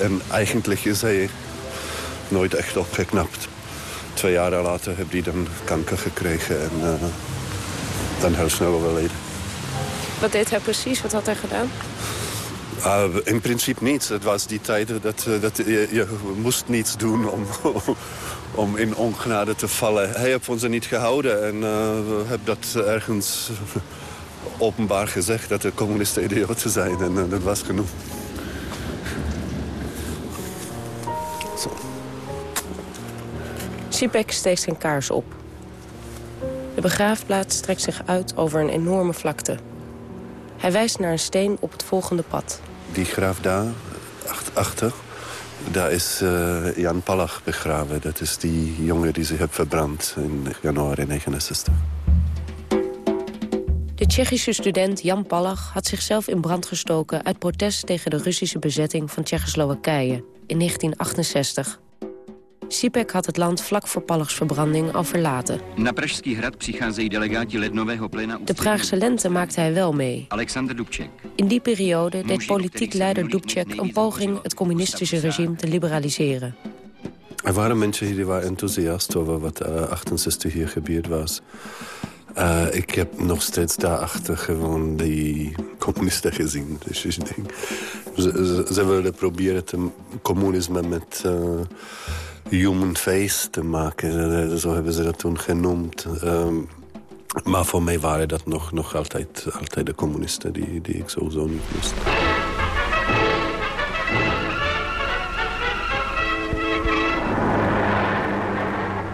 En eigenlijk is hij nooit echt opgeknapt. Twee jaar later heb hij dan kanker gekregen en uh, dan heel snel overleden. Wat deed hij precies? Wat had hij gedaan? Uh, in principe niets. Het was die tijd dat, dat je, je moest niets doen om, om in ongenade te vallen. Hij heeft ons er niet gehouden en uh, heb dat ergens (laughs) openbaar gezegd... dat de communisten idioten zijn en uh, dat was genoeg. Zo. Sipek steekt zijn kaars op. De begraafplaats strekt zich uit over een enorme vlakte. Hij wijst naar een steen op het volgende pad. Die graaf daar, achter, daar is uh, Jan Palach begraven. Dat is die jongen die zich heeft verbrand in januari 69. De Tsjechische student Jan Palach had zichzelf in brand gestoken... uit protest tegen de Russische bezetting van Tsjechoslowakije in 1968. Sipek had het land vlak voor Pallachs verbranding al verlaten. De Praagse lente maakte hij wel mee. Alexander Dubček. In die periode deed politiek leider Dubček een poging... het communistische regime te liberaliseren. Er waren mensen die waren enthousiast over wat 68 hier gebeurd was. Uh, ik heb nog steeds daarachter gewoon die communisten gezien. (laughs) Dus ik denk, ze, ze, wilden proberen het communisme met uh, human face te maken. Zo hebben ze dat toen genoemd. Um, maar voor mij waren dat nog, nog altijd, altijd de communisten die, die ik sowieso niet wist.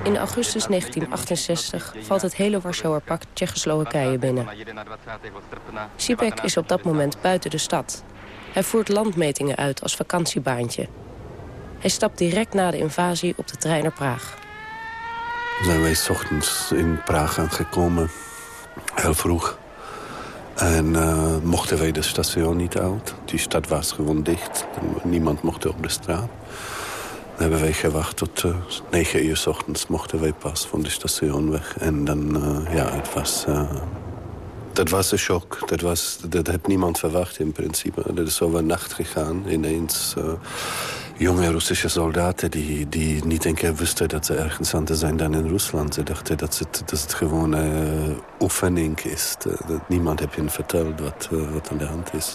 In augustus 1968 valt het hele Warschauer Pact Tsjechoslowakije binnen. Sipek is op dat moment buiten de stad. Hij voert landmetingen uit als vakantiebaantje. Hij stapt direct na de invasie op de trein naar Praag. Zijn wij ochtends in Praag aangekomen, heel vroeg. En uh, mochten wij de station niet uit. Die stad was gewoon dicht. Niemand mocht op de straat hebben wij gewacht tot uh, 9 uur s ochtends mochten wij pas van de station weg. En dan, uh, ja, het was... Dat was een shock. Dat, was, dat had niemand verwacht in principe. Dat is over nacht gegaan. Ineens jonge Russische soldaten die, die niet een keer wisten dat ze ergens anders zijn dan in Rusland. Ze dachten dat het, dat het gewoon een oefening is. Dat niemand heeft hen verteld wat, wat aan de hand is.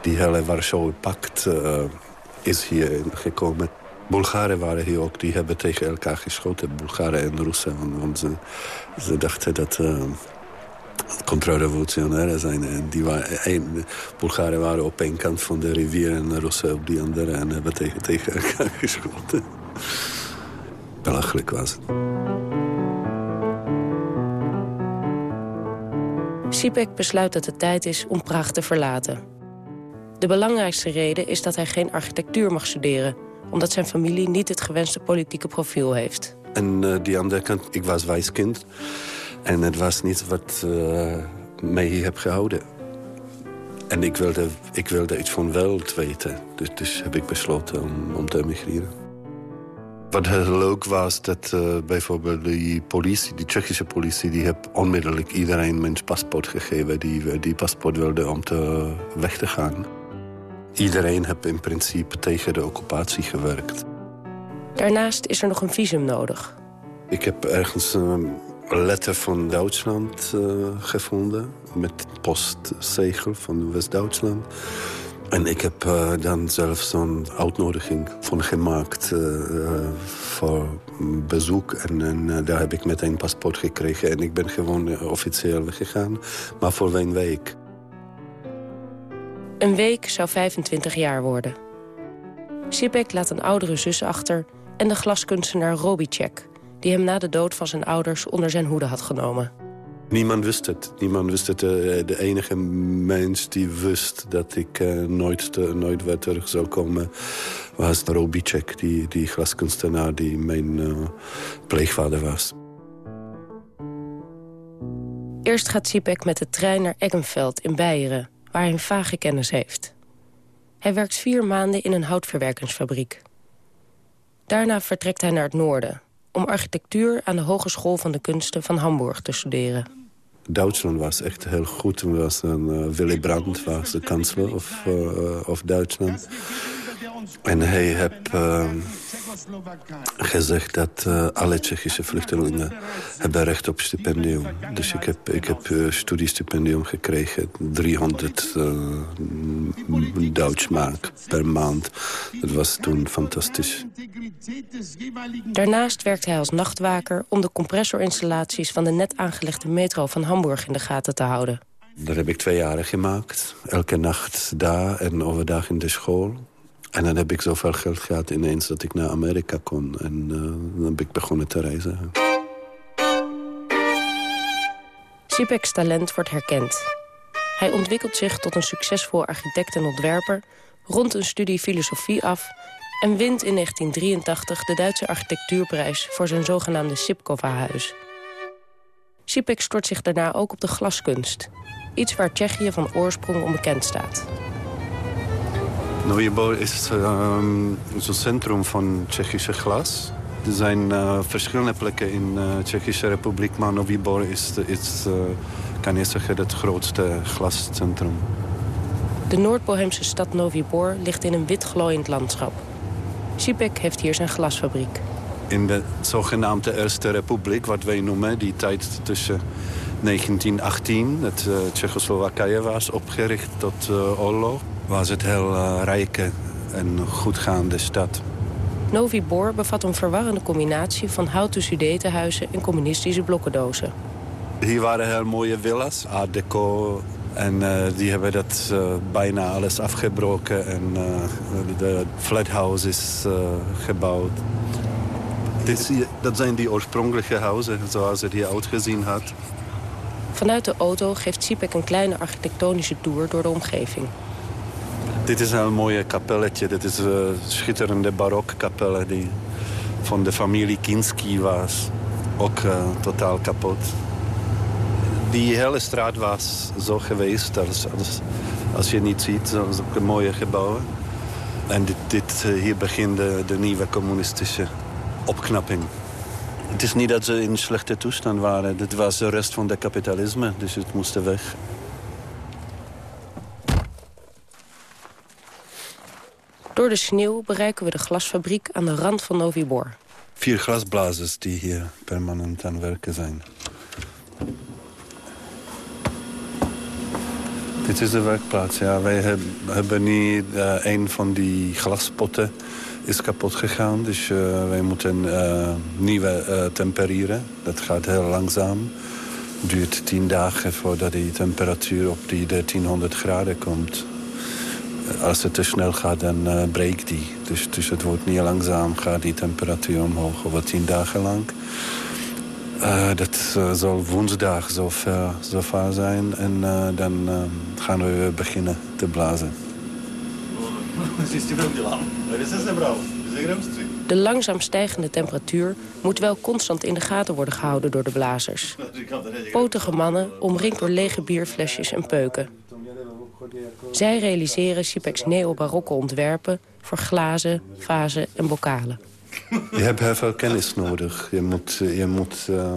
Die hele Warschau-pact is hier gekomen. Bulgaren waren hier ook, die hebben tegen elkaar geschoten. Bulgaren en Russen, want ze, ze dachten dat... contra-revolutionairen zijn. En die waren, een, Bulgaren waren op één kant van de rivier en Russen op die andere. En hebben tegen, tegen elkaar (laughs) geschoten. Belachelijk was het. Sipek besluit dat het tijd is om Praag te verlaten. De belangrijkste reden is dat hij geen architectuur mag studeren... omdat zijn familie niet het gewenste politieke profiel heeft. En uh, die andere kant, ik was wijskind. En het was niet wat uh, mij hier heb gehouden. En ik wilde, ik wilde iets van weld weten. Dus, dus heb ik besloten om, om te emigreren. Wat heel leuk was, dat uh, bijvoorbeeld die politie, die Tsjechische politie... die heeft onmiddellijk iedereen mijn paspoort gegeven... die, die paspoort wilde om te, weg te gaan. Iedereen heeft in principe tegen de occupatie gewerkt. Daarnaast is er nog een visum nodig. Ik heb ergens een letter van Duitsland uh, gevonden... met postzegel van West-Duitsland. En ik heb uh, dan zelf zo'n uitnodiging van gemaakt uh, voor bezoek. En, daar heb ik meteen paspoort gekregen. En ik ben gewoon officieel weggegaan, maar voor een week. Een week zou 25 jaar worden. Sipek laat een oudere zus achter en de glaskunstenaar Robicek... die hem na de dood van zijn ouders onder zijn hoede had genomen. Niemand wist het. Niemand wist het. De enige mens die wist dat ik uh, nooit, nooit weer terug zou komen... was Robicek, die, die glaskunstenaar die mijn uh, pleegvader was. Eerst gaat Sipek met de trein naar Eggenveld in Beieren waar hij een vage kennis heeft. Hij werkt vier maanden in een houtverwerkingsfabriek. Daarna vertrekt hij naar het noorden... om architectuur aan de Hogeschool van de Kunsten van Hamburg te studeren. Duitsland was echt heel goed. Was een, uh, Willy Brandt de kanselier of, uh, of Duitsland. En hij heeft uh, gezegd dat uh, alle Tsjechische vluchtelingen hebben recht op stipendium. Dus ik heb, ik heb uh, studiestipendium gekregen. 300 uh, Duits mark per maand. Dat was toen fantastisch. Daarnaast werkt hij als nachtwaker om de compressorinstallaties van de net aangelegde metro van Hamburg in de gaten te houden. Dat heb ik twee jaren gemaakt. Elke nacht daar en overdag in de school. En dan heb ik zoveel geld gehad ineens dat ik naar Amerika kon. En uh, dan heb ik begonnen te reizen. Sipek's talent wordt herkend. Hij ontwikkelt zich tot een succesvol architect en ontwerper... rond een studie filosofie af... en wint in 1983 de Duitse architectuurprijs... voor zijn zogenaamde Sipkova-huis. Sipek stort zich daarna ook op de glaskunst. Iets waar Tsjechië van oorsprong onbekend staat. Novibor is um, zo'n centrum van Tsjechische glas. Er zijn uh, verschillende plekken in de uh, Tsjechische Republiek, maar Novibor is, is uh, kan je zeggen, het grootste glascentrum. De Noord-Bohemse stad Novibor ligt in een wit glooiend landschap. Sipek heeft hier zijn glasfabriek. In de zogenaamde Eerste Republiek, wat wij noemen, die tijd tussen 1918, dat uh, Tsjechoslowakije was opgericht tot oorlog, was het heel uh, rijke en goedgaande stad. Novibor bevat een verwarrende combinatie van houten sudetenhuizen en communistische blokkendozen. Hier waren heel mooie villa's, art deco. En uh, die hebben dat uh, bijna alles afgebroken en uh, de flathouse is gebouwd. Dit, dat zijn die oorspronkelijke huizen zoals het hier uitgezien had. Vanuit de auto geeft Sipek een kleine architectonische tour door de omgeving. Dit is een mooie kapelletje. Dit is een schitterende barokkapelle die van de familie Kinski was. Ook uh, totaal kapot. Die hele straat was zo geweest als, als, je niet ziet. Dat ook een mooie gebouwen. En dit, dit hier begint de, de nieuwe communistische opknapping. Het is niet dat ze in slechte toestand waren. Dit was de rest van het kapitalisme, dus het moest weg. Door de sneeuw bereiken we de glasfabriek aan de rand van Novibor. Vier glasblazers die hier permanent aan werken zijn. Dit is de werkplaats, ja. Wij hebben nu uh, een van die glaspotten is kapot gegaan. Dus uh, wij moeten uh, nieuwe tempereren. Dat gaat heel langzaam. Duurt tien dagen voordat die temperatuur op die 1300 graden komt. Als het te snel gaat, dan breekt die. Dus, dus het wordt niet langzaam, gaat die temperatuur omhoog over tien dagen lang. dat zal woensdag zo ver, zo ver zijn. En dan gaan we beginnen te blazen. (laughs) De langzaam stijgende temperatuur moet wel constant in de gaten worden gehouden door de blazers. (laughs) Potige mannen, omringd door lege bierflesjes en peuken. Zij realiseren Sipek's neo-barokke ontwerpen voor glazen, vazen en bokalen. Je hebt heel veel kennis nodig. Je moet, je moet uh,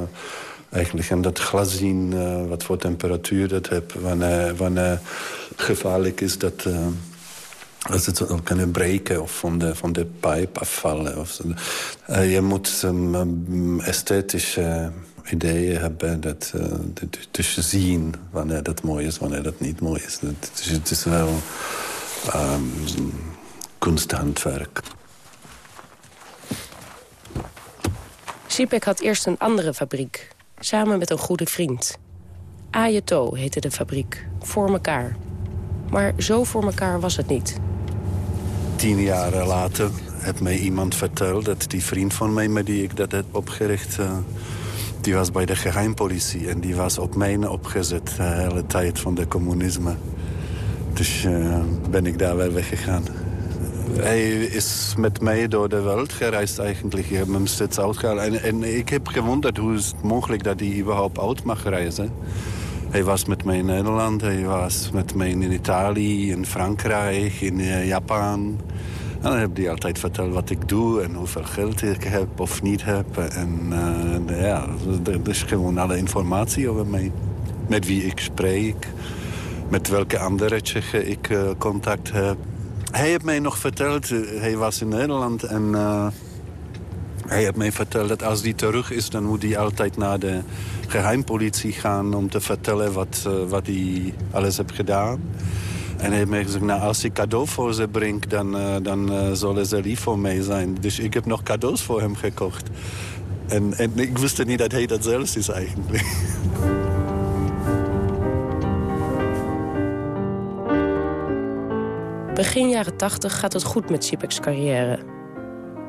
eigenlijk aan dat glas zien uh, wat voor temperatuur dat heeft. Wanneer, wanneer gevaarlijk is dat... Uh, als het kunnen breken of van de, van de pijp afvallen. Of je moet um, esthetische ideeën hebben. Dat, uh, dus zien wanneer dat mooi is, wanneer dat niet mooi is. Dus het is wel um, kunsthandwerk. Sipek had eerst een andere fabriek. Samen met een goede vriend. Ajeto heette de fabriek. Voor elkaar. Maar zo voor elkaar was het niet. Tien jaar later heeft mij iemand verteld dat die vriend van mij met die ik dat heb opgericht... Uh, die was bij de geheimpolitie en die was op mij opgezet de hele tijd van de communisme. Dus uh, ben ik daar weer weggegaan. Hij is met mij door de wereld gereisd eigenlijk. Ik heb hem steeds uitgehaald. En, en ik heb gewonderd hoe het mogelijk dat hij überhaupt uit mag reizen. Hij was met mij in Nederland, hij was met mij in Italië, in Frankrijk, in uh, Japan. En dan heb hij altijd verteld wat ik doe en hoeveel geld ik heb of niet heb. En uh, ja, er is gewoon alle informatie over mij. Met wie ik spreek, met welke andere Tsjechen ik uh, contact heb. Hij heeft mij nog verteld, hij was in Nederland en... Hij heeft mij verteld dat als hij terug is, dan moet hij altijd naar de geheimpolitie gaan om te vertellen wat, wat hij alles heeft gedaan. En hij heeft mij gezegd, nou, als ik cadeau voor ze breng, dan, uh, dan uh, zullen ze lief voor mij zijn. Dus ik heb nog cadeaus voor hem gekocht. En, en ik wist niet dat hij dat zelfs is eigenlijk. (laughs) Begin jaren 80 gaat het goed met Sipek's carrière.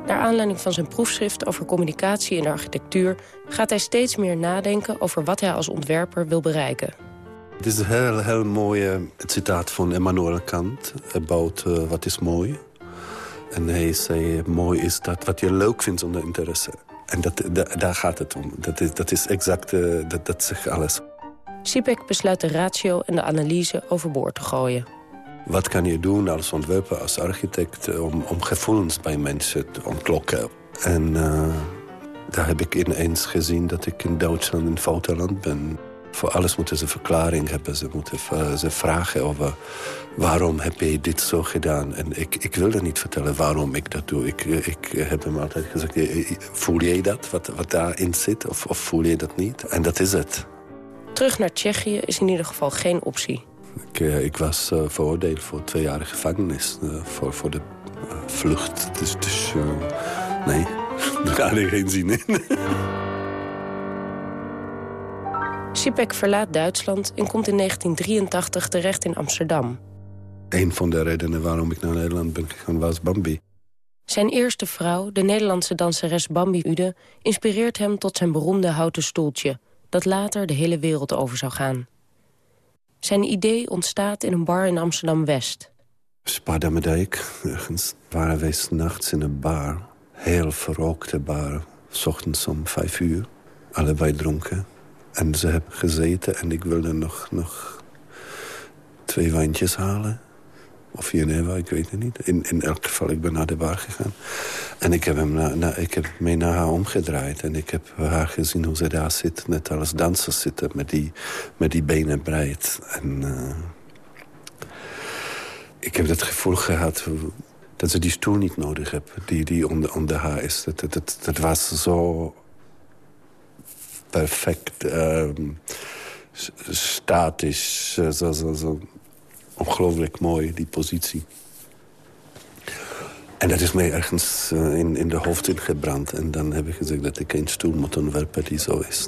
Naar aanleiding van zijn proefschrift over communicatie in de architectuur... gaat hij steeds meer nadenken over wat hij als ontwerper wil bereiken. Het is een heel, heel mooi citaat van Emmanuel Kant... about uh, wat is mooi. En hij zei, mooi is dat wat je leuk vindt zonder interesse. En dat, daar gaat het om. Dat is, dat is exact, uh, dat, dat zegt alles. Sipek besluit de ratio en de analyse overboord te gooien. Wat kan je doen als ontwerper, als architect... om, om gevoelens bij mensen te ontklokken? En uh, daar heb ik ineens gezien dat ik in Duitsland een foute land ben. Voor alles moeten ze verklaring hebben. Ze moeten ze vragen over waarom heb je dit zo gedaan. En ik, ik wilde niet vertellen waarom ik dat doe. Ik, ik heb hem altijd gezegd, voel jij dat, wat, wat daarin zit? Of, of voel je dat niet? En dat is het. Terug naar Tsjechië is in ieder geval geen optie. Ik, ik was veroordeeld voor twee jaar gevangenis. Voor, voor de vlucht. Dus, dus nee, (laughs) daar had ik geen zin in. (laughs) Sipek verlaat Duitsland en komt in 1983 terecht in Amsterdam. Een van de redenen waarom ik naar Nederland ben gegaan was Bambi. Zijn eerste vrouw, de Nederlandse danseres Bambi Ude... inspireert hem tot zijn beroemde houten stoeltje... dat later de hele wereld over zou gaan. Zijn idee ontstaat in een bar in Amsterdam-West. Spadamedijk, ergens waren wij nachts in een bar. Heel verrookte bar. S ochtends om vijf uur. Allebei dronken. En ze hebben gezeten en ik wilde nog, nog twee wijntjes halen. Of Geneva, ik weet het niet. In, in elk geval, ik ben naar de bar gegaan. En ik heb, hem na, ik heb mee naar haar omgedraaid. En ik heb haar gezien hoe ze daar zit. Net als dansers zitten, met die, met die benen breed. En uh, ik heb het gevoel gehad dat ze die stoel niet nodig hebben. Die, die onder, onder haar is. Dat, dat, dat was zo perfect um, statisch. Zo, zo, zo ongelooflijk mooi, die positie. En dat is mij ergens uh, in, in de hoofd ingebrand. En dan heb ik gezegd dat ik een stoel moet ontwerpen die zo is.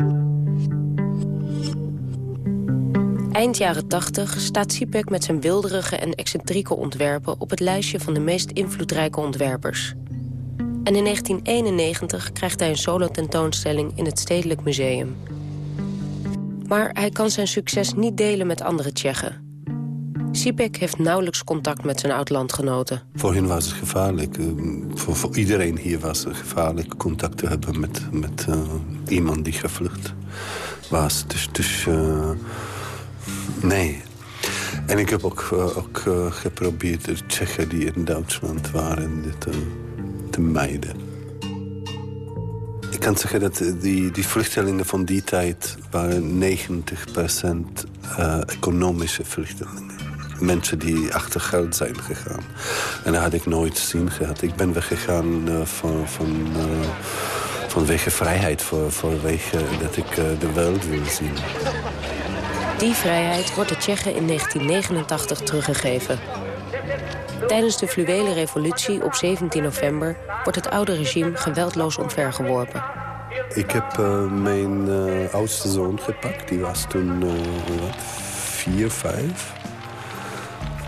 Eind jaren 80 staat Sipek met zijn wilderige en excentrieke ontwerpen... op het lijstje van de meest invloedrijke ontwerpers. En in 1991 krijgt hij een solo-tentoonstelling in het Stedelijk Museum. Maar hij kan zijn succes niet delen met andere Tsjechen. Sipek heeft nauwelijks contact met zijn oud-landgenoten. Voor hen was het gevaarlijk. Voor, voor, iedereen hier was het gevaarlijk contact te hebben met, met uh, iemand die gevlucht was. Dus, dus uh, nee. En ik heb ook, uh, ook geprobeerd de Tsjechen die in Duitsland waren te, te mijden. Ik kan zeggen dat die, die vluchtelingen van die tijd waren 90% economische vluchtelingen mensen die achter geld zijn gegaan. En dat had ik nooit zin gehad. Ik ben weggegaan uh, van, van, uh, vanwege vrijheid, voor, vanwege dat ik de wereld wil zien. Die vrijheid wordt de Tsjechen in 1989 teruggegeven. Tijdens de fluwele revolutie op 17 november wordt het oude regime geweldloos omvergeworpen. Ik heb mijn oudste zoon gepakt, die was toen wat, vier, vijf.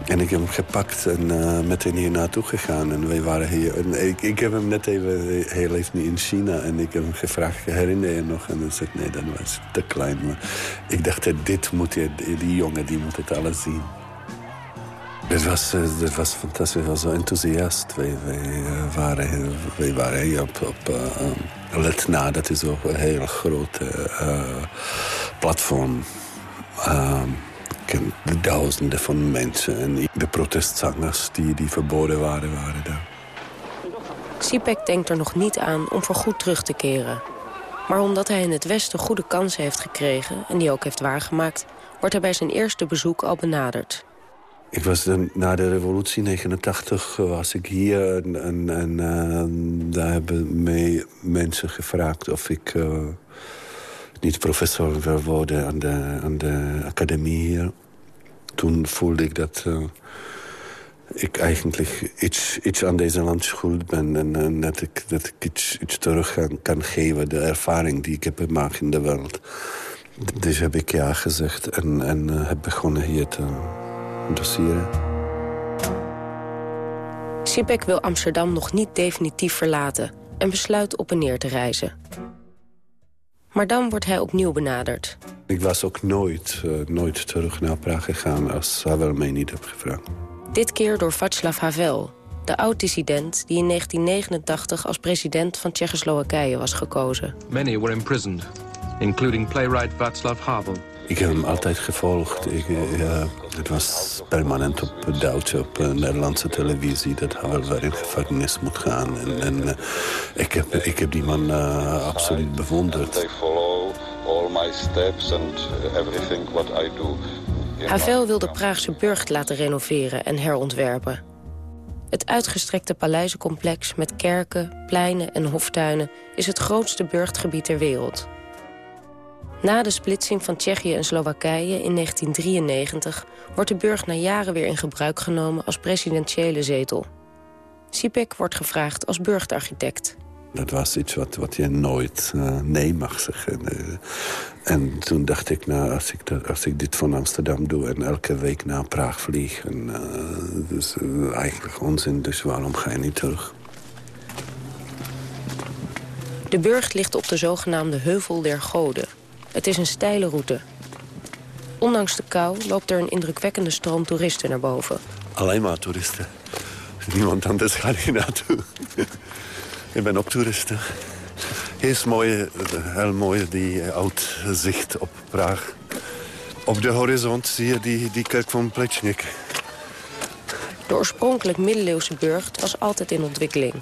En ik heb hem gepakt en uh, meteen hier naartoe gegaan. En wij waren hier. Ik, ik heb hem net even. Hij leeft nu in China. En ik heb hem gevraagd: herinner je nog? En hij zegt: nee, dat was te klein. Maar ik dacht: dit moet je, die jongen die moet het alles zien. Dit was, dit was fantastisch. Ik was zo enthousiast. Wij, wij, waren, wij waren op, op uh. Dat is ook een heel groot uh, platform. de duizenden van mensen en de protestzangers die, die verboden waren, waren daar. Sipek denkt er nog niet aan om voorgoed terug te keren. Maar omdat hij in het Westen goede kansen heeft gekregen... en die ook heeft waargemaakt... wordt hij bij zijn eerste bezoek al benaderd. Ik was dan, na de revolutie 89 was ik hier en, uh, daar hebben mij mensen gevraagd of ik uh, niet professor wil worden aan de, aan de academie hier. Toen voelde ik dat uh, ik eigenlijk iets, iets aan deze land schuld ben. En, en dat ik, dat ik iets, iets terug kan, kan geven, de ervaring die ik heb gemaakt in de wereld. Dus heb ik ja gezegd en, en heb begonnen hier te doseren. Sipek wil Amsterdam nog niet definitief verlaten... en besluit op en neer te reizen. Maar dan wordt hij opnieuw benaderd. Ik was ook nooit, uh, nooit terug naar Praag gegaan als Havel mij niet heeft gevraagd. Dit keer door Václav Havel, de oud-dissident... die in 1989 als president van Tsjechoslowakije was gekozen. Many were imprisoned, including playwright Václav Havel. Ik heb hem altijd gevolgd. Ik, uh, het was permanent op Duitse, op uh, Nederlandse televisie... dat Havel weer in gevangenis moet gaan. En, en uh, ik, heb, ik heb die man absoluut bewonderd. They follow all my steps and everything what I do. Havel wil de Praagse burcht laten renoveren en herontwerpen. Het uitgestrekte paleizencomplex met kerken, pleinen en hoftuinen... is het grootste burchtgebied ter wereld. Na de splitsing van Tsjechië en Slowakije in 1993... wordt de burcht na jaren weer in gebruik genomen als presidentiële zetel. Sipek wordt gevraagd als burchtarchitect. Dat was iets wat, wat je nooit uh, nee mag zeggen. Uh, en toen dacht ik, nou, als ik, dat, als ik dit van Amsterdam doe... en elke week naar Praag vlieg... En, uh, dus eigenlijk onzin, dus waarom ga je niet terug? De burcht ligt op de zogenaamde Heuvel der Goden. Het is een steile route. Ondanks de kou loopt er een indrukwekkende stroom toeristen naar boven. Alleen maar toeristen. Niemand anders gaat hier naartoe. Ik ben ook toeristen. Is mooi, heel mooi die uitzicht op Praag. Op de horizon zie je die, die kerk van Plečnik. De oorspronkelijk middeleeuwse burcht was altijd in ontwikkeling.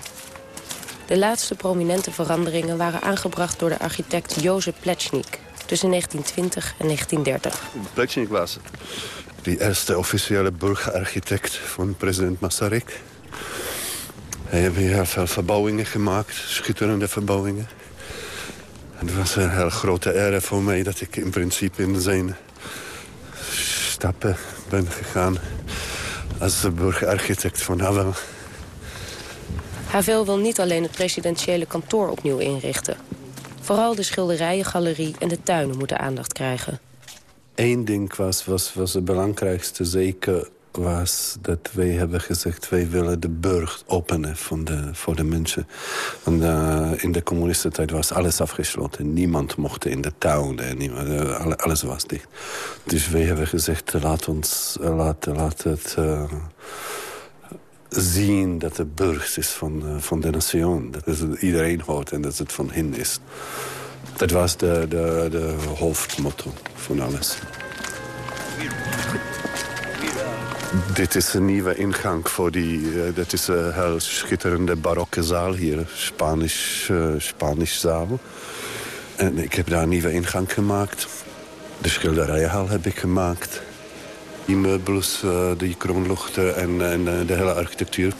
De laatste prominente veranderingen waren aangebracht door de architect Jozef Plečnik tussen 1920 en 1930. Plečnik was de eerste officiële burgerarchitect van president Masaryk. Hij heeft heel veel verbouwingen gemaakt, schitterende verbouwingen. En het was een heel grote eer voor mij dat ik in principe in zijn stappen ben gegaan als burgerarchitect van Havel. Havel wil niet alleen het presidentiële kantoor opnieuw inrichten. Vooral de schilderijen, en de tuinen moeten aandacht krijgen. Eén ding was, was, was het belangrijkste zeker was dat wij hebben gezegd... wij willen de burg openen van de, voor de mensen. Want uh, in de communistentijd was alles afgesloten. Niemand mocht in de tuin. Niemand, uh, alles was dicht. Dus wij hebben gezegd, laat, ons, laat, laat het zien dat de burg is van, van de nation. Dat het iedereen hoort en dat het van hen is. Dat was de, de, de hoofdmotto van alles. Dit is een nieuwe ingang voor die... Uh, dat is een heel schitterende barokke zaal hier. Spanisch, uh, Spanisch zaal. En ik heb daar een nieuwe ingang gemaakt. De schilderijenhal heb ik gemaakt. Die meubels, uh, die kroonluchten en, en de hele architectuur.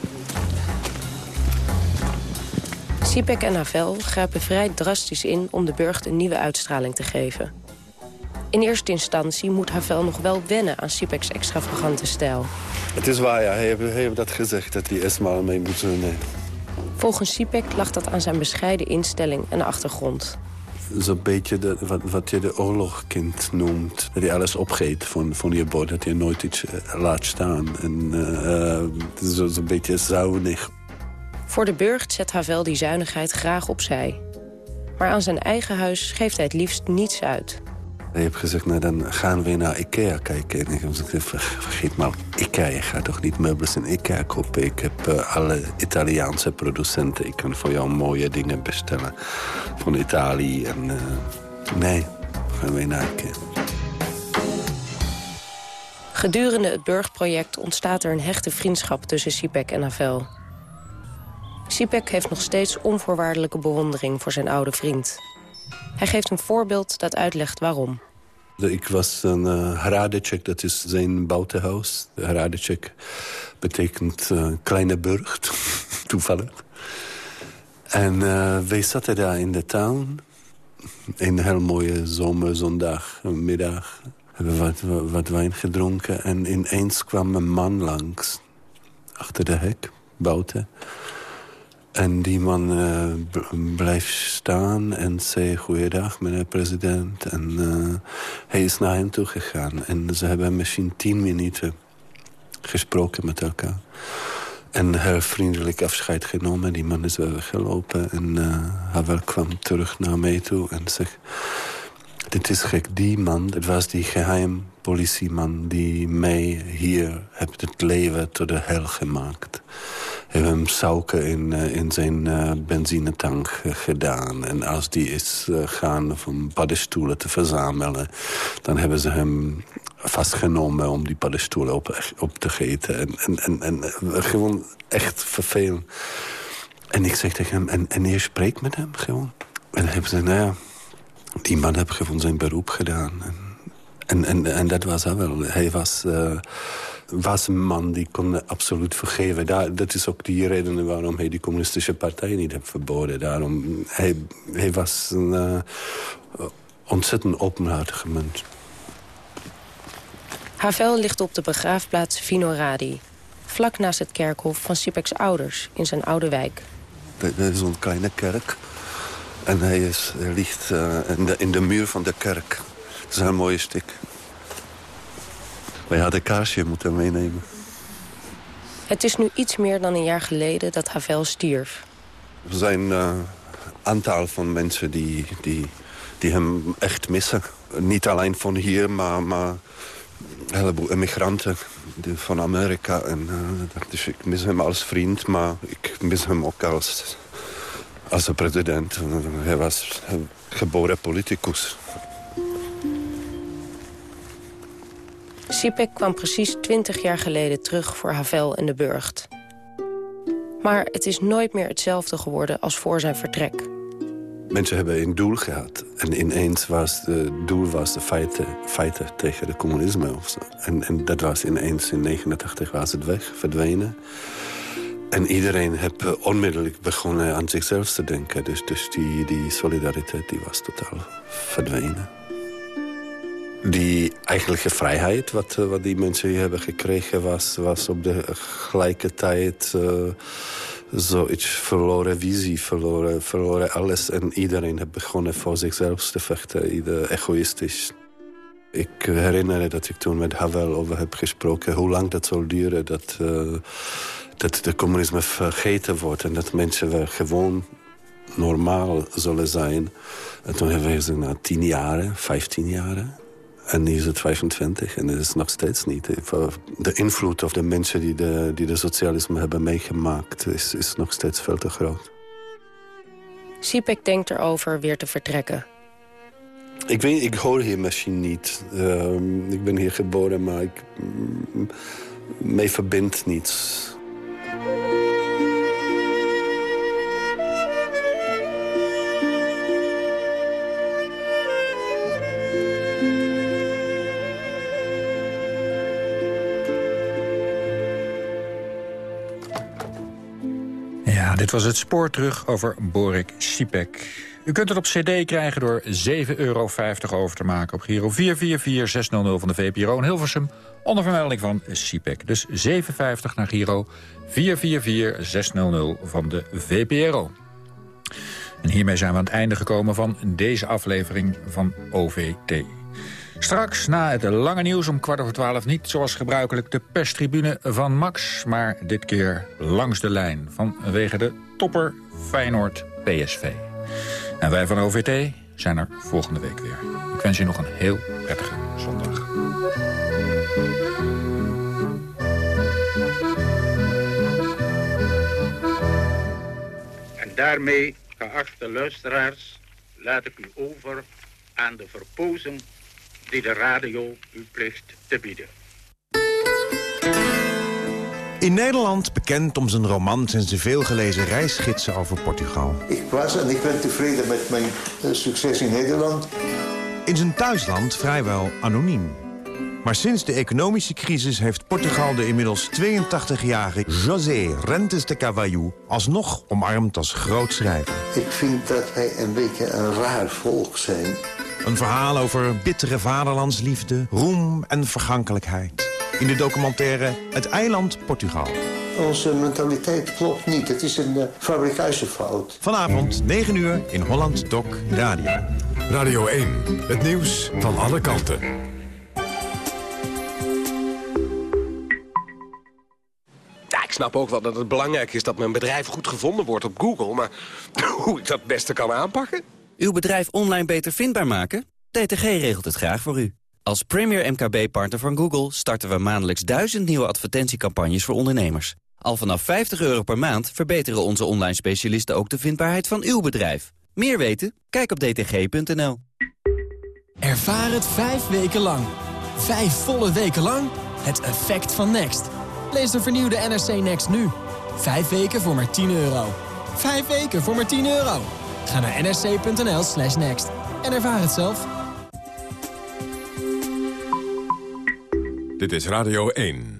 Sipek en Havel grijpen vrij drastisch in om de burcht een nieuwe uitstraling te geven. In eerste instantie moet Havel nog wel wennen aan Sipek's extravagante stijl. Het is waar, ja. Hij heeft, dat gezegd, dat hij Esma mee moet nemen. Volgens Sipek lag dat aan zijn bescheiden instelling en achtergrond. Zo'n beetje de, wat, wat je de oorlogkind noemt. Dat hij alles opgeet van, van je bord, dat je nooit iets uh, laat staan. En uh, zo'n zo beetje zuinig. Voor de burcht zet Havel die zuinigheid graag opzij. Maar aan zijn eigen huis geeft hij het liefst niets uit. Hij heeft gezegd, nou dan gaan we naar Ikea kijken. En ik heb gezegd, vergeet maar, Ikea, je gaat toch niet meubels in Ikea kopen? Ik heb uh, alle Italiaanse producenten. Ik kan voor jou mooie dingen bestellen van Italië. En uh, nee, gaan we naar Ikea. Gedurende het burgproject ontstaat er een hechte vriendschap tussen Sipek en Havel. Sipek heeft nog steeds onvoorwaardelijke bewondering voor zijn oude vriend. Hij geeft een voorbeeld dat uitlegt waarom. Ik was een uh, dat is zijn buitenhuis. Hradecek betekent uh, kleine burcht, (laughs) toevallig. En uh, wij zaten daar in de tuin. Een heel mooie zomerzondag, middag. Hebben wat, wat wijn gedronken. En ineens kwam een man langs. Achter de hek, buiten. En die man uh, blijft staan en zei... goeiedag, meneer president. En uh, hij is naar hem toe gegaan. En ze hebben misschien tien minuten gesproken met elkaar. En heel vriendelijk afscheid genomen. Die man is weggelopen. En uh, Havel kwam terug naar mij toe en zegt... Dit is gek, die man, het was die geheim politieman... die mij hier heeft het leven tot de hel gemaakt. Hem sauken in, uh, in zijn uh, benzinetank gedaan. En als die is gaan om paddenstoelen te verzamelen... dan hebben ze hem vastgenomen om die paddenstoelen op, op te eten. En, en, en, en gewoon echt vervelend. En ik zeg tegen hem, en, en je spreekt met hem gewoon? En hij zei, nou ja, die man heeft gewoon zijn beroep gedaan. En, en, en, dat was hij wel. Hij was, was een man die kon absoluut vergeven. Daar, dat is ook die reden waarom hij die communistische partij niet heeft verboden. Daarom, hij, hij was een uh, ontzettend openhartige mens. Havel ligt op de begraafplaats Vinoradi. Vlak naast het kerkhof van Sipek's ouders in zijn oude wijk. Dat is een kleine kerk. En hij, is, hij ligt uh, in, de, in de muur van de kerk. Dat is een mooie stuk. Wij hadden kaarsje moeten meenemen. Het is nu iets meer dan een jaar geleden dat Havel stierf. Er zijn een uh, aantal van mensen die, die, die hem echt missen. Niet alleen van hier, maar, maar een heleboel immigranten van Amerika. En, uh, dus ik mis hem als vriend, maar ik mis hem ook als, als president. Hij was een geboren politicus. Sipek kwam precies twintig jaar geleden terug voor Havel en de Burgt. Maar het is nooit meer hetzelfde geworden als voor zijn vertrek. Mensen hebben een doel gehad. En ineens was het doel was de feiten, feiten tegen het communisme. Of zo. En, en dat was ineens in 1989 was het weg, verdwenen. En iedereen heeft onmiddellijk begonnen aan zichzelf te denken. Dus, dus die, die solidariteit die was totaal verdwenen. Die eigenlijke vrijheid wat, wat die mensen hier hebben gekregen... was, was op de gelijke tijd... Uh, zoiets verloren visie, verloren, verloren alles. En iedereen heeft begonnen voor zichzelf te vechten, ieder egoïstisch. Ik herinner me dat ik toen met Havel over heb gesproken... hoe lang dat zal duren dat, uh, dat de communisme vergeten wordt... en dat mensen weer gewoon normaal zullen zijn. En toen hebben we gezegd, na tien jaren, vijftien jaren... En nu is het 25 en dat is nog steeds niet. De invloed of de mensen die de, die de socialisme hebben meegemaakt... Is, is nog steeds veel te groot. Sipek denkt erover weer te vertrekken. Ik weet, ik hoor hier misschien niet. Uh, ik ben hier geboren, maar ik... Mm, mij verbindt niets. Dit was het spoor terug over Borik Sipek. U kunt het op cd krijgen door 7,50 euro over te maken... op Giro 444600 van de VPRO in Hilversum... onder vermelding van Sipek. Dus 7,50 naar Giro 444600 van de VPRO. En hiermee zijn we aan het einde gekomen van deze aflevering van OVT. Straks na het lange nieuws om kwart over twaalf niet zoals gebruikelijk de perstribune van Max. Maar dit keer langs de lijn vanwege de topper Feyenoord PSV. En wij van OVT zijn er volgende week weer. Ik wens je nog een heel prettige zondag. En daarmee, geachte luisteraars, laat ik u over aan de verpozen die de radio u plicht te bieden. In Nederland bekend om zijn romans en zijn veelgelezen reisgidsen over Portugal. Ik was en ik ben tevreden met mijn eh, succes in Nederland. In zijn thuisland vrijwel anoniem. Maar sinds de economische crisis heeft Portugal de inmiddels 82-jarige José Rentes de Cavallo alsnog omarmd als groot schrijver. Ik vind dat wij een beetje een raar volk zijn. Een verhaal over bittere vaderlandsliefde, roem en vergankelijkheid. In de documentaire Het eiland Portugal. Onze mentaliteit klopt niet. Het is een uh, fabrikatiefout. Vanavond 9 uur in Holland Doc Radio. Radio 1. Het nieuws van alle kanten. snap ook wel dat het belangrijk is dat mijn bedrijf goed gevonden wordt op Google. Maar (laughs) hoe ik dat het beste kan aanpakken? Uw bedrijf online beter vindbaar maken? DTG regelt het graag voor u. Als premier MKB-partner van Google starten we maandelijks duizend nieuwe advertentiecampagnes voor ondernemers. Al vanaf 50 euro per maand verbeteren onze online specialisten ook de vindbaarheid van uw bedrijf. Meer weten? Kijk op dtg.nl. Ervaar het vijf weken lang. Vijf volle weken lang. Het effect van Next. Lees de vernieuwde NRC Next nu. Vijf weken voor maar 10 euro. Vijf weken voor maar 10 euro. Ga naar nsc.nl slash next en ervaar het zelf. Dit is Radio 1.